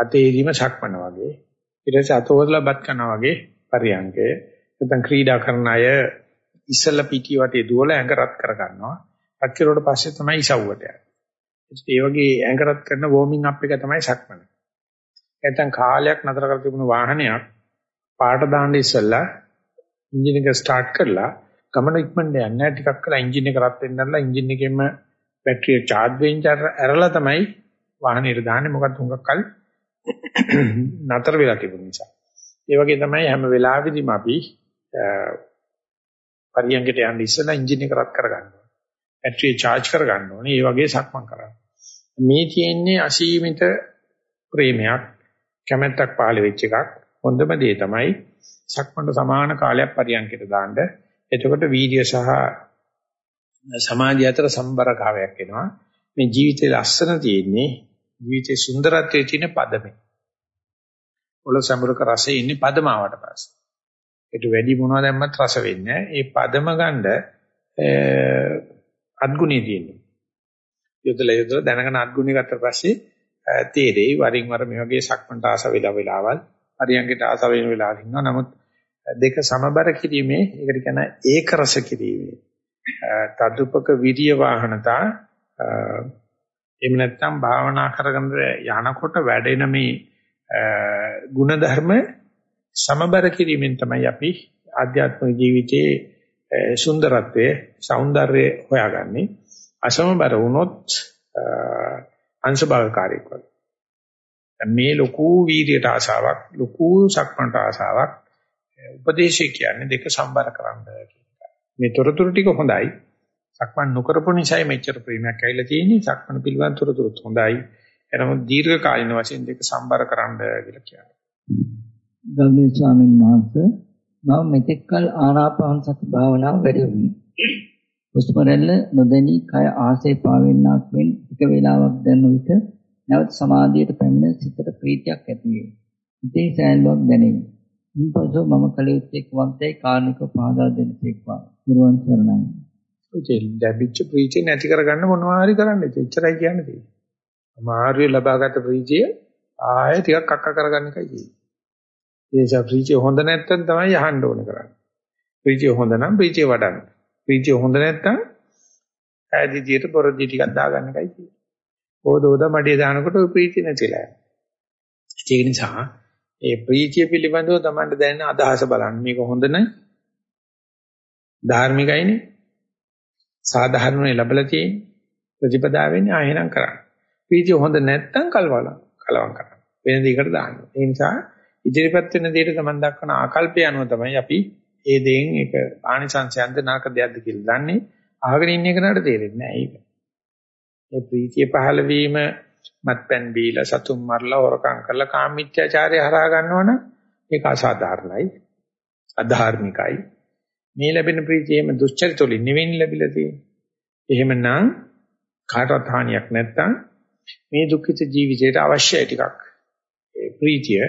අතේදීම සක්මන වගේ. ඊට පස්සේ අත හොදලා බත් කරනවා වගේ පරියන්කය. නැත්නම් ක්‍රීඩා කරන අය ඉස්සල පිටිය වටේ දුවලා ඇඟ රත් කර ගන්නවා. රත් කරුවට පස්සේ තමයි ඉසව්වට යන්නේ. ඒ වගේ ඇඟ රත් කරන වෝමින් අප් එක තමයි සක්මන. නැත්නම් කාලයක් නතර කර තිබුණු වාහනයක් පාට දාන්න ඉස්සෙල්ලා එන්ජින් එක ස්ටාර්ට් කරලා ගමන ඉක්මනට යන්නේ නැහැ ටිකක් කළා එන්ජින් එක රත් වෙන්නදලා එන්ජින් එකෙන්ම බැටරිය charge වෙන්න ඇරලා තමයි වාහනේට දාන්නේ මොකද හුඟක් කල් නතර වෙලා තිබුණ නිසා. ඒ වගේ තමයි හැම වෙලාවෙදිම අපි පරියන්කට යන්න ඉස්සෙල්ලා එන්ජින් එක රත් කරගන්න ඕනේ. බැටරිය charge කරගන්න ඕනේ. ඒ වගේ සක්මන් කරන්න. මේ තියෙන්නේ අසීමිත ප්‍රේමයක් කැමැත්තක් පහළ වෙච්ච එකක්. හොඳම දේ තමයි සක්මන්ට සමාන කාලයක් පරියන්කට දාන්න. එතකොට වීර්ය සහ සමාධිය අතර සම්බරතාවයක් එනවා. මේ ජීවිතේ ලස්සන තියෙන්නේ ජීවිතේ සුන්දරත්වයේ තියෙන පදමේ. ඔල සම්බරක රසයේ ඉන්නේ පදමාවට පස්සේ. ඒට වැඩි මොනවද දැම්මත් රස වෙන්නේ ඒ පදම ගන්න අත්ගුණේ තියෙන්නේ. යොදලා යොදලා දැනගෙන අත්ගුණේ ගත්ත පස්සේ තේරෙයි වරින් වර මේ වගේ සක්මන්ට ආස වෙලා වෙලාවල් හරියංගට ආස වෙන වෙලාවල් ඉන්නවා. නමුත් දෙක සමබර කිරීමේ ඒකට කියන ඒක රස කිරීමේ තදුපක විරිය වාහනතා එහෙම නැත්නම් භාවනා කරගෙන යනකොට වැඩෙන මේ ಗುಣධර්ම සමබර කිරීමෙන් තමයි අපි ආධ්‍යාත්මික ජීවිතයේ සුන්දරත්වය, సౌందර්යය හොයාගන්නේ. අසමබර වුණොත් අංශභාගකාරයක් වගේ. මේ ලොකු වීර්යයට ආසාවක්, ලොකු සක්මන්ට ආසාවක් උපදේශය කියන්නේ දෙක සම්බර කරන්න කියන එක. මේ තොරතුරු ටික හොඳයි. සක්මන් නොකරපු නිසායි මෙච්චර ප්‍රේමයක් ඇවිල්ලා තියෙන්නේ. සක්මන් පිළිබඳ තොරතුරුත් හොඳයි. එනමුත් දීර්ඝ කාලින වශයෙන් දෙක සම්බර කරන්න කියලා කියනවා. ගෞරවනීය ස්වාමීන් වහන්සේ මම මෙතෙක්කල් ආනාපාන සති භාවනාව වැඩි වුණා. හුස්ම රැල්ල නොදැනී කය ආසේ පාවෙන්නක් මෙන් එක වේලාවක් දැනුන විට නැවත සමාධියට පැමිණ සිතට ප්‍රීතියක් ඇති වේ. ඉතේ සෑල්ලුවක් දැනේ. ඉන්පසු මම කල යුත්තේ කුමක්දයි කාරණිකව පහදා දෙන්නේක්වා. නිර්වාණ සරණයි. ඔය ලැබිච්ච ප්‍රීතිය නැති කරගන්න මොනවා හරි කරන්න එච්චරයි කියන්නේ. අමාරුවේ ලබාගත් ප්‍රීතිය ආයෙ ටිකක් අක්ක කරගන්න එකයි තියෙන්නේ. ඒ නිසා ප්‍රීතිය හොඳ නැත්නම් තමයි අහන්න ඕන කරන්නේ. ප්‍රීතිය හොඳ නම් ප්‍රීතිය වඩන්න. ප්‍රීතිය හොඳ නැත්නම් ඈදිදියට පොරදි ටිකක් දාගන්න එකයි තියෙන්නේ. ඕදෝද මඩේ දානකොට ප්‍රීතිය නැතිලා යනවා. ඒක නිසා ඒ ප්‍රීතිය පිළිබඳව තමන්ට දැනෙන අදහස බලන්න. මේක හොඳ නැහැ. ධාර්මිකයිනේ. සාධාරණේ ලැබලා තියෙන්නේ. ප්‍රතිපදාවෙන්නේ ආයෙනම් කරන්න. ප්‍රීතිය හොඳ නැත්නම් කලවල කලවම් කරන්න. වෙන දෙයකට දාන්න. ඒ නිසා ඉදිරිපත් වෙන දෙයට තමන් දක්වන ආකල්පය අනුව තමයි අපි ඒ දෙයින් ඒක ආනිසංසයන්ද නාක දෙයක්ද කියලා දන්නේ. අහගෙන ඉන්න එකනට තේරෙන්නේ නැහැ ඒක. මේ ප්‍රීතිය පහළ වීම මත්පැන් බීලා සතුන් මරලා හොරකම් කරලා කාමීත්‍යාචාරය හරහා ගන්නවනම් ඒක අසාධාරණයි. අධාර්මිකයි. මේ ලැබෙන ප්‍රීතියම දුස්චරිත වලින් නෙවෙයි ලැබිලා තියෙන්නේ. එහෙමනම් කාටවත් හානියක් නැත්තම් මේ දුක්ඛිත ජීවිතයට අවශ්‍යයි ටිකක්. ඒ ප්‍රීතිය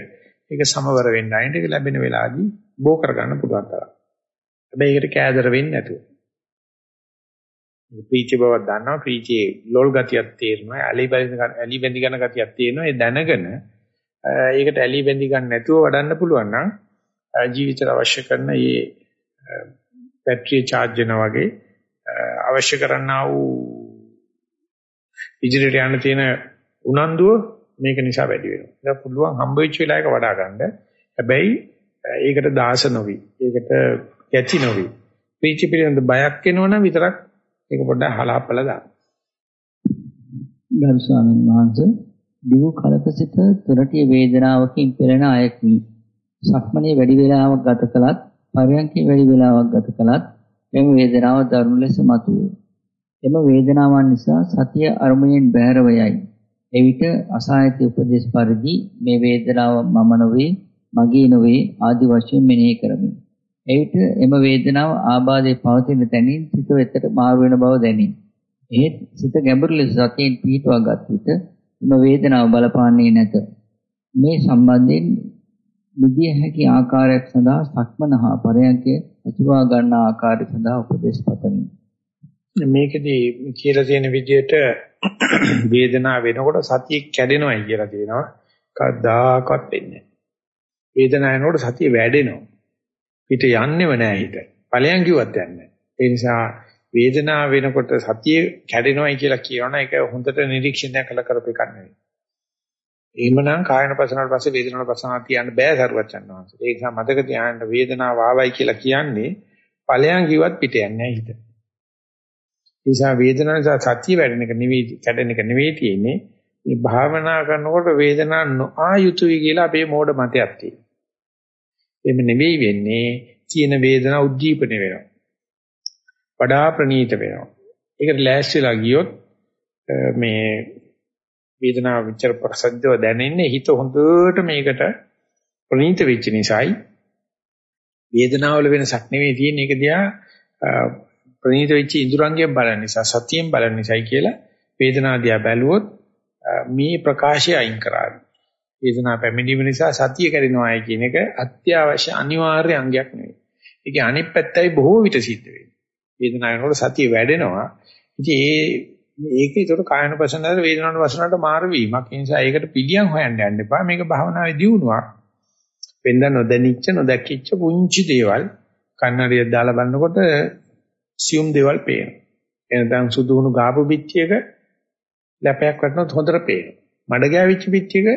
ඒක සමවර වෙන්න අයින් ඒක ලැබෙන වෙලාවදී බෝ කරගන්න පුළුවන් තරම්. හැබැයි ඒකට කෑදර වෙන්නේ නැතුව. ප්‍රීතිය බව දන්නවා ප්‍රීතියේ ලෝල් ගතියක් තේරෙනවා ඇලි බැඳි ගන්න ඇලි බැඳි ගන්න ගතියක් තියෙනවා ඒ දැනගෙන ඒකට ඇලි බැඳි ගන්න නැතුව වඩන්න පුළුවන් නම් ජීවිතයට අවශ්‍ය කරන මේ බැටරිය charge වෙනා වගේ අවශ්‍ය කරන්නා වූ ඉදිරියට යන්න තියෙන උනන්දුව මේක නිසා වැඩි වෙනවා. ඒක පුළුවන් හම්බ වෙච්ච වෙලාවක වඩා ගන්න. හැබැයි ඒකට දාස නොවි. ඒකට කැචි නොවි. ප්‍රීති පිළිබඳ බයක් එනවනම් විතරක් ඒක පොඩ්ඩක් හලාපලා දාන්න. ගරු ස්වාමීන් වහන්සේ දිව කලක සිට තුරටිය වේදනාවකින් පෙළෙන අයෙක් වී සක්මණේ වැඩි වේලාවක් ගත කළත් පරයන්කේ වැඩි වේලාවක් ගත කළත් මෙම වේදනාව දරුණු ලෙස මතුවේ. එම වේදනාවන් නිසා සතිය අරමුණෙන් බැහැරව යයි. එවිට අසහායක උපදේශ පරිදි මේ වේදනාව මම නොවේ, මගේ නොවේ ආදි වශයෙන් මෙනෙහි කරමි. එවිට එම වේදනාව ආබාධයේ පවතින තැනින් සිත වෙතට මාරු වෙන බව දැනේ. එහෙත් සිත ගැඹුරු ලෙස සතියෙන් පිහිටුවාගත් විට එම වේදනාව බලපාන්නේ නැත. මේ සම්බන්ධයෙන් නිදිය හැකි ආකාරයක් සඳහා සක්මන හා පරයන්කය අසුවා ගන්නා ආකාරය සඳහා උපදේශ පතමි. මේකදී කියලා තියෙන විදිහට වේදනාව වෙනකොට සතිය කැඩෙනවයි කියලා තියෙනවා. කවදාකවත් වෙන්නේ නැහැ. වේදනාව එනකොට සතිය වැඩෙනවා. පිට යන්නේව නැහැ හිත. ඵලයන් කිව්වත් යන්නේ ඒ නිසා වේදනාව වෙනකොට සතිය කැඩෙනවයි කියලා කියනවා ඒක හොඳට නිරීක්ෂණය කළ කරපු එකක් නෙවෙයි. එහෙමනම් කායන පසනාවට පස්සේ වේදනාවට පසනාව කියන්න බෑ සරුවචන් වහන්සේ. ඒ නිසා මතක තියාගන්න වේදනාව ආවයි කියලා කියන්නේ ඵලයන් කිව්වත් පිට යන්නේ නැහැ හිත. නිසා වේදනාව නිසා සතිය වැඩෙන එක නෙවෙයි කැඩෙන එක නෙවෙයි තියෙන්නේ. මේ භාවනා කරනකොට වේදනාව නොආයුතුයි කියලා අපේ මෝඩ මතයක් තියෙනවා. එහෙම නෙවෙයි වෙන්නේ තියෙන වේදනාව උද්දීපන වෙනවා. වඩා ප්‍රනීත වෙනවා. ඒකට ලෑස්තිලා ගියොත් මේ වේදනාව විචාර ප්‍රසද්දව දැනෙන්නේ හිත හොඳට මේකට ප්‍රනීත වෙච්ච නිසායි වේදනාවල වෙනසක් නෙවෙයි තියෙන්නේ ඒක දිහා ප්‍රනීත වෙච්ච ඉඳුරංගයෙන් බලන නිසා සතියෙන් බලන නිසායි කියලා වේදනාව දිහා බැලුවොත් මේ ප්‍රකාශය අයින් කරાવી. වේදනාව පැමිණීම නිසා සතිය කැඩෙනවායි කියන එක අත්‍යවශ්‍ය අනිවාර්ය අංගයක් නෙවෙයි. ඒකේ අනිත් පැත්තයි බොහෝ විට සිද්ධ වෙන්නේ. වේදනාවනකොට සතිය වැඩෙනවා. ඉතින් ඒ මේක ඒතර කායන පසනාද වේදනාවන වසනට මාරු වීමක්. ඒ නිසා ඒකට පිළියම් හොයන්න යන්න එපා. මේක භාවනාවේ දියුණුවක්. වෙනද නොදැනිච්ච නොදැක්කිච්ච පුංචි දේවල් කන්නඩියක් දාලා බලනකොට සියුම් දේවල් පේනවා. එනනම් සුදුහුණු ගාපු පිටියක ලැපයක් වටනොත් හොඳට පේනවා. මඩ ගෑවිච්ච පිටියක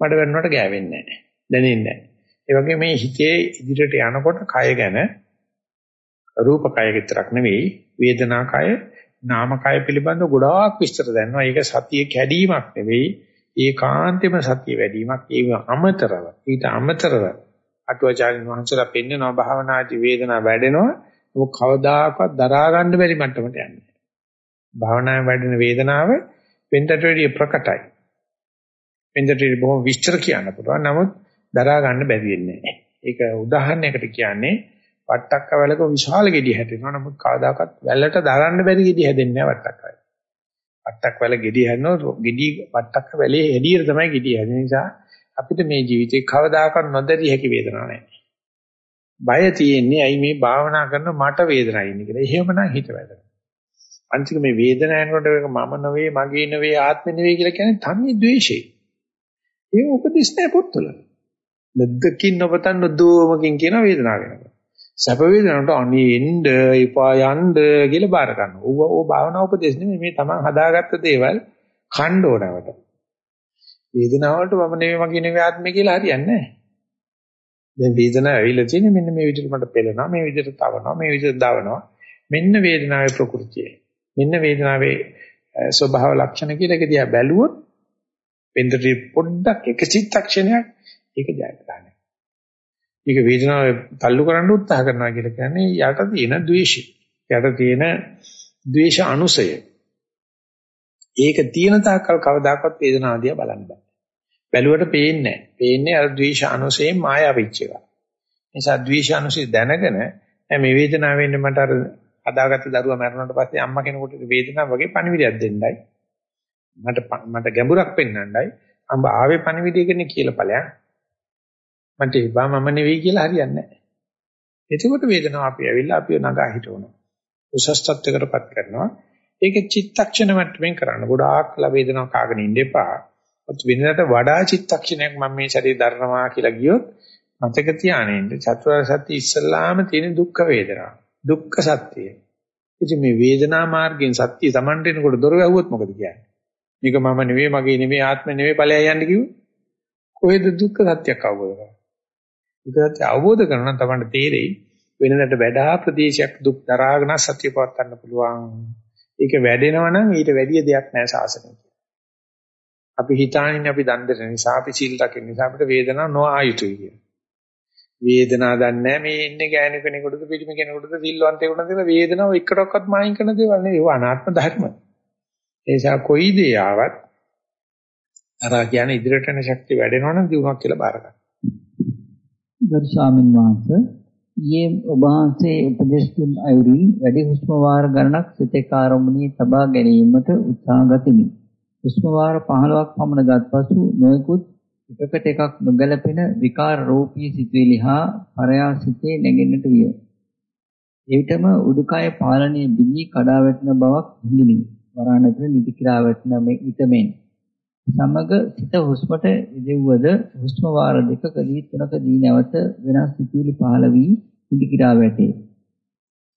මඩ වෙනවට ගෑවෙන්නේ නැහැ. දැනෙන්නේ නැහැ. ඒ වගේ මේ හිතේ ඉදිරියට යනකොට කය ගැන රූප කය විතරක් නෙවෙයි වේදනා කය නාම කය පිළිබඳව ගොඩාක් විස්තර දැනනවා. ඒක සතිය කැඩීමක් නෙවෙයි ඒකාන්තෙම සතිය වැඩිවීමක්. ඒක අමතරව ඊට අමතරව අටුවාචාර්යන් වහන්සේලා පෙන්නනවා භාවනාදී වේදනා වැඩෙනවා. ඒක කවදාකවත් දරා ගන්න බැරි මට්ටමට යන්නේ. භාවනාවේ වැඩෙන වේදනාව වෙනතට වැඩිය ප්‍රකටයි. වෙනතට බොහොම විස්තර කියන්න පුළුවන්. නමුත් දරා ගන්න බැරි වෙන්නේ නැහැ. ඒක උදාහරණයකට කියන්නේ වට්ටක්ක වැලක විශාල ගෙඩි හැදෙනවා. නමුත් කවදාකවත් වැලට දරන්න බැරි ගෙඩි හැදෙන්නේ නැහැ වට්ටක්ක වැල. වට්ටක් වැල ගෙඩි හැදෙනවා ගෙඩි වට්ටක්ක වැලේ හෙඩියට තමයි ගෙඩි හැදෙන නිසා අපිට මේ ජීවිතේ කවදාකවත් නොදැරිය හැකි වේදනාවක් නැහැ. බය තියෙන්නේ ඇයි මේ භාවනා කරන මට වේදනায় ඉන්නේ කියලා. එහෙමනම් හිත වැදෙනවා. අන්තික මේ වේදනාව යනකොට මම නෙවෙයි මගේ නෙවෙයි ආත්මෙ නෙවෙයි කියලා කියන්නේ තන්නේ ද්වේෂය. ඒ උපදිස් නැහැ පොත්වල. නැද්දකින් නොපතන් නොදෝමකින් කියන වේදනාව වෙනවා. සැප වේදනාවට අනේ එන්න එපා යන්න කියලා බාර ගන්නවා. ඕව ඕ භාවනා උපදේශ නෙමෙයි මේ තමන් හදාගත්ත දේවල් කණ්ඩ ඕනවට. වේදනාවට මම නෙමෙයි මගේ නෙමෙයි ආත්මය කියලා හරියන්නේ නැහැ. දැන් වේදනාව ඇවිල්ලා තියෙන්නේ මෙන්න මේ විදිහට මට පෙළෙනවා මේ විදිහට තවනවා මේ විදිහට දවනවා. මෙන්න වේදනාවේ ප්‍රകൃතිය. මෙන්න වේදනාවේ ස්වභාව ලක්ෂණ කියලා එක දිහා බැලුවොත් වෙන්දරි පොඩ්ඩක් එක චිත්තක්ෂණයක් ඒක ජයග්‍රහණය. මේක වේදනාව තල්ලු කරන්න උත්සාහ කරනවා කියලා කියන්නේ යට තියෙන ද්වේෂය. යට තියෙන ද්වේෂ අනුසය. ඒක තියෙන තාක්කල් කවදාකවත් වේදනාව දිහා බලන්න බෑ. බැලුවට පේන්නේ නැහැ. පේන්නේ අර ද්වේෂ අනුසයෙන් මායාවිච්ච එක. නිසා ද්වේෂ අනුසය දැනගෙන මේ වේදනාව වෙන්නේ මට අර හදාගත්ත දරුවා මැරුණාට පස්සේ අම්මා කෙනෙකුට වේදනාව වගේ පණිවිඩයක් දෙන්නයි. මට මට ගැඹුරක් පෙන්වන්නයි. අම්බ ආවේ පණිවිඩයකනේ කියලා ඵලයන්. මට ඉබා මම නෙවෙයි කියලා හරියන්නේ නැහැ. එතකොට වේදනාව අපි ඇවිල්ලා අපිව නගා හිටවනවා. උසස් තත්ත්වයකටපත් කරනවා. ඒක චිත්තක්ෂණ මට්ටමින් කරන්න. ගොඩාක් කල වේදනාව කාගෙන ඉන්න එපා. ඔත් වෙනකට වඩා චිත්තක්ෂණයක් මම මේ ශරීරය දරනවා කියලා ගියොත් මතක තියාගෙන චතුරාර්ය සත්‍ය ඉස්සල්ලාම තියෙන දුක්ඛ වේදනා. දුක්ඛ සත්‍යය. ඉතින් මේ වේදනා මාර්ගයෙන් සත්‍ය Tamanට එනකොට දොර වැහුවොත් මොකද කියන්නේ? මේක මම නෙවෙයි මගේ නෙවෙයි ආත්ම නෙවෙයි ඵලයයි යන්න කිව්වොත් කොහෙද දුක්ඛ සත්‍යයක් අවබෝධ කරන්නේ? දුක්ඛ සත්‍ය අවබෝධ කරගන්න නම් Tamanට තේරෙයි වෙනදට වඩා ප්‍රදේශයක් දුක් දරාගෙන සත්‍ය පවත් ගන්න පුළුවන්. ඒක වැඩෙනවා නම් ඊට වැඩිය දෙයක් නැහැ සාසනය. අපි හිතානින් අපි දන් දෙන නිසා අපි සීල් රකින්න නිසා අපිට වේදනාවක් නොආයුතුයි කියන. වේදනාවක් දන්නේ මේ ඉන්නේ ගෑනු කෙනෙකුටද පිළිම කෙනෙකුටද සිල්වන්තයෙකුටද කියලා වේදනාව එකටවත් මායින් කරන දේවල් නෙවෙයි. ඒවා අනාත්ම ධර්ම. ඒ නිසා කොයි දේ ආවත් අර කියන ඉදිරියට යන ශක්තිය වැඩෙනවා නම් දිනුවක් කියලා බාර ගන්න. ගරු ස්වාමීන් වහන්සේ ඊයේ ඔබ වහන්සේ උපදේශ දුන් අයුරින් වැඩි හුස්ම වාර ගණනක් සිතේ කාර්යමුණී තබා ගැනීමට උත්සාහ ගතිමි. හුස්ම වාර 15ක් පමණ ගත් පසු නොයෙකුත් එකකට එකක් නොගැලපෙන විකාර රූපී සිතුවිලි හා පරයාසිතේ නැගෙන්නට විය. එවිටම උඩුකය පාලනයේ බිඳී කඩා වැටෙන බවක් හිඳිනි. වරාණතර නිදි කිරා වැටෙන මේ ඊතමෙන්. සමග සිත හුස්මට ඉදෙව්වද හුස්ම වාර දෙකකදී තුනකදී නැවත වෙනස් සිතුවිලි පහළ වී නිදි කිරා වැටේ.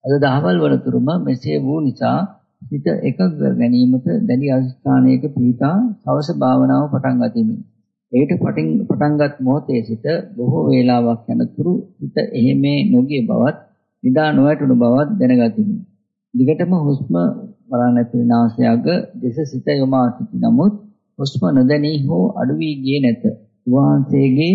අද දහවල් වනතුරුම මෙසේ වූ නිසා සිත එකග ගැනීමට දැඩි අධිෂ්ඨානයක පිහිටා සවස භාවනාව පටන් ගතිමි. ඒට පටන්ගත් මොහොතේ සිට බොහෝ වේලාවක් යනතුරු සිත එහෙමේ නොගිය බවත් නිදා නොවැටුණු බවත් දැනගතිමි. දිගටම හුස්ම වරණ ඇතුළේ නාසයග දෙස සිත යොමා සිටි නමුත් හුස්ම නොදැනී හෝ අඩු වී ගියේ නැත. වහන්සේගේ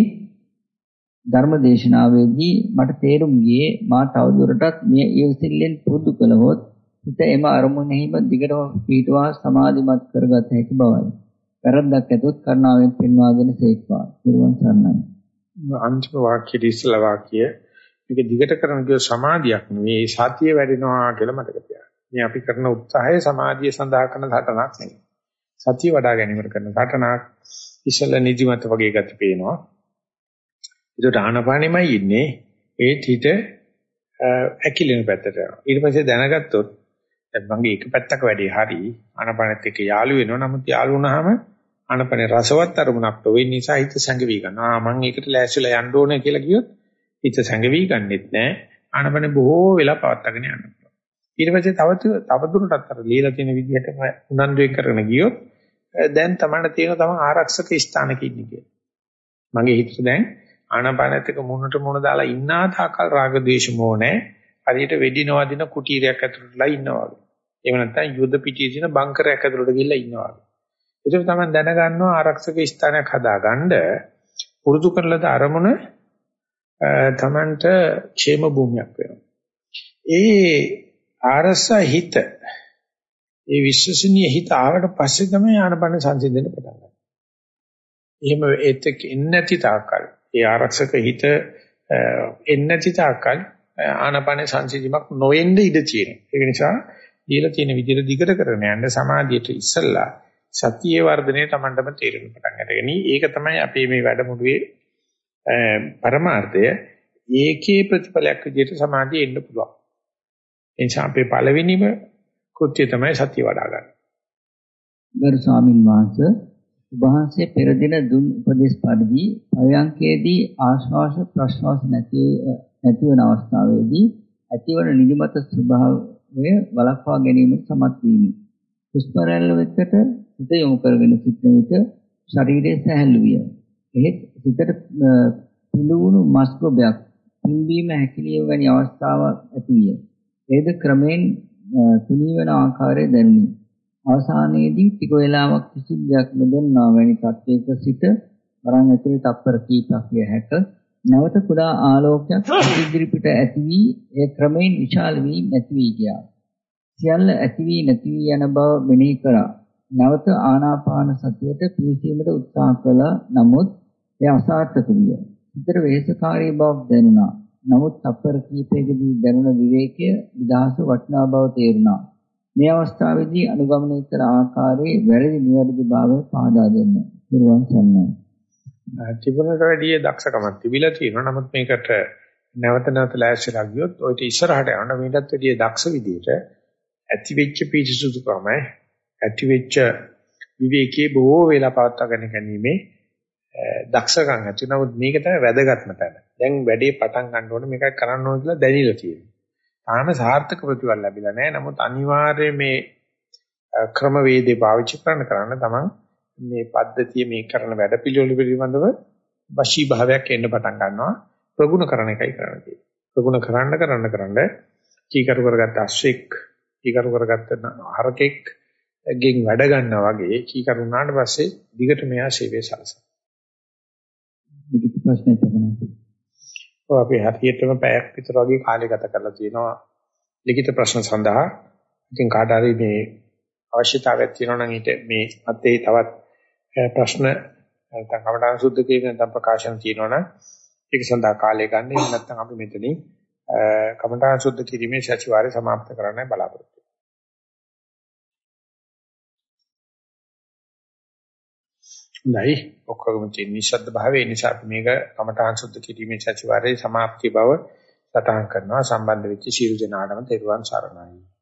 ධර්ම දේශනාවේදී මට තේරුම් ගියේ මා තවදුරටත් මේ ඊවසිල්ලෙන් පුරුදු කළහොත් හිත එම අරමුණෙහිම දිගටම පිටවා සමාධිමත් කරගත හැකි බවයි. වැරද්දක් ඇතොත් කරුණාවෙන් පෙන්වා දෙන සේක්වා. නිර්වන් සරණයි. අන්තිම වාක්‍යයේ ඉස්සලා වාක්‍ය මේක දිගට කරන කිය සමාධියක් නෙවෙයි සතිය වැඩෙනවා කියලා මතක තියාගන්න. මේ අපි කරන උත්සාහය සමාධිය සඳහා කරන සටනක් නෙවෙයි. සතිය වඩා ගැනීමට කරන සටනක් ඉස්සලා නිදිමත වගේ ගති පේනවා. ඒකට ආනපානෙමයි ඉන්නේ ඒත් හිත ඇකිලෙන පැත්තට යනවා. ඊට පස්සේ දැනගත්තොත් දැන් මගේ එක පැත්තක වැඩේ හරි ආනපනෙත් එක්ක යාළු වෙනවා. නමුත් යාළු වුණාම ආනපනේ රසවත් අරමුණක් වෙන්න නිසා හිත සැඟවි ගන්නවා. ආ මම ඒකට ලෑස්තිලා යන්න ඕනේ කියලා කිව්වොත් හිත සැඟවි ගන්නෙත් නෑ. ආනපනේ බොහෝ වෙලා පවත්වාගෙන යනවා. ඊට පස්සේ තව තව දුරටත් අර লীලා තියෙන විදිහටම උනන්දුවෙන් කරගෙන ගියොත් දැන් තමන්න තියෙන තම ආරක්ෂක ස්ථානක ඉන්නේ කියලා. මගේ හිතට දැන් ආනාපානත් එක්ක මුණට මුණ දාලා ඉන්නා තාකල් රාග ද්වේෂ මොහ නැහැ. හරියට වෙඩි නොවදින කුටීරයක් ඇතුළටලා ඉන්නවා වගේ. එහෙම නැත්නම් යුද පිටියේ තියෙන බංකරයක් ඇතුළට ගිහිල්ලා ඉන්නවා වගේ. ඒක තමයි දැනගන්නවා ආරක්ෂක ස්ථානයක් හදාගන්න පුරුදු කරලද අරමුණ තමන්ට ക്ഷേම භූමියක් වෙනවා. ඒ ආරස හිත ඒ විශ්වසනීය හිත ආවට පස්සේ තමයි ආනපන සංසිඳෙන්න පටන් ගන්නේ. එහෙම ඒත් එක්ක එන්නේ නැති තාක්කල් ඒ ආරක්ෂක හිත එන්නේ නැති තාක්කල් ආනපන සංසිඳීමක් නොවෙන්න ඉඩ තියෙනවා. ඒක නිසා දීලා තියෙන විදිහට දිගට කරගෙන යන්න සමාධියට ඉස්සල්ලා සතියේ වර්ධනය Tamandම තේරෙන්න පටන් ගන්න. ඒක තමයි අපේ මේ වැඩමුළුවේ පරමාර්ථය. ඒකේ ප්‍රතිඵලයක් විදිහට සමාධිය එන්න පුළුවන්. එනිසා අපේ පළවෙනිම කෘත්‍ය තමයි සතිය වඩා ගන්න. ගරු ස්වාමින් වහන්සේ වහන්සේ පෙර දින දුන් උපදේශ පරිදි පරයන්කේදී ආශ්වාස ප්‍රශ්වාස නැති නැතිවන අවස්ථාවේදී ඇතිවන නිදිමත ස්වභාවය වළක්වා ගැනීමට සමත් වීමි. හුස්ම රැල්ල වෙතට හිත යොමු කරගෙන සිටින විට ශරීරයේ සැහැල්ලු විය. එහෙත් හිතට පිළිවුණු මස් ගොබයක් පිම්බීම හැකිලිම වැනි අවස්ථාවක් ඇති විය. ඒද ක්‍රමෙන් තුනී වන ආකාරය දැනුනි. අවසානයේදී ටික වේලාවක් කිසිදු දෙයක් නොදන්නා වැනි තත්යක සිට වරන් ඇතුලේ තප්පර කීපයක් විය හැක. නැවත කුඩා ආලෝකයක් ඉදිරි පිට ඇති වී ඒ ක්‍රමෙන් විශාල වී නැති වී ගියා. සියල්ල ඇති වී නැති වී යන බව මෙනෙහි කරා. නැවත ආනාපාන සතියට පිවිසීමට උත්සාහ කළා. නමුත් එය අසාර්ථක විය. විතර වෙහෙසකාරී බවක් දැනුණා. නමුත් අපර කීපයකදී දැනුණ විවේකය විදහාස වටිනා බව තේරුණා. මේ අවස්ථාවේදී අනුගමනය කළ ආකාරයේ වැරදි නිවැරදි භාවය පහදා දෙන්න. නිර්වාණ සන්නයි. තිබුණට වැඩිය දක්ෂකමක් තිබිලා තියෙනවා. නමුත් මේකට නැවත නැවත ලෑස්තිලා ගියොත් ඔය ඉස්සරහට යන මේකත් වැඩිය දක්ෂ විදියට ඇති වෙච්ච පිරිසුදුකම ඇති වෙච්ච විවේකයේ බොහෝ වෙලා පවත්වාගෙන ගැනීමේ දක්ෂකම් ඇති. නමුත් මේක තමයි වැදගත්ම තැන. දැන් වැඩේ පටන් ගන්න ඕනේ මේකයි කරන්න ඕනේ කියලා දැනিলা තියෙනවා. තාම සාර්ථක ප්‍රතිඵල ලැබිලා නැහැ. නමුත් අනිවාර්යයෙන් මේ ක්‍රමවේදේ පාවිච්චි කරන්න කරන්න තමයි මේ පද්ධතිය මේ කරන වැඩ පිළිවෙල පිළිබඳව වශී භාවයක් එන්න පටන් ගන්නවා. ප්‍රගුණ කරන එකයි කරන්න තියෙන්නේ. ප්‍රගුණ කරන්න කරන්න කරන්න කීකරු කරගත්ත අශ්වෙක් කීකරු කරගත්ත හරකෙක් ගෙන් වැඩ ගන්නවා වගේ කීකරු වුණාට පස්සේ දිගට මෙයා සේවය සලසනවා. ලිඛිත ප්‍රශ්නයක් ඔය අපි හැටියටම පැයක් විතර වගේ කාලය ගත කරලා තියෙනවා ලිඛිත ප්‍රශ්න සඳහා. ඉතින් කාට හරි මේ අවශ්‍යතාවයක් තියෙනවා නම් ඊට මේ අතේ තවත් ප්‍රශ්න නැත්නම් කමඨාන සුද්ධ කියන නැත්නම් ප්‍රකාශන තියෙනවා නම් ඒක සඳහා කාලය ගන්න. එහෙම නැත්නම් අපි මෙතනින් කමඨාන සුද්ධ කිරීමේ සතිವಾರය සමාප්ත කරන්න බලාපොරොත්තු නැයි ඔක්කොම තියෙන නිශ්ශබ්ද භාවයේ. නිසා අපි මේක කමඨාන් සුද්ධ කිරීමේ සතිವಾರයේ સમાප්ති බව සටහන් කරනවා. සම්බන්ධ වෙච්ච ශිරු දනාඩම තෙරුවන් සරණයි.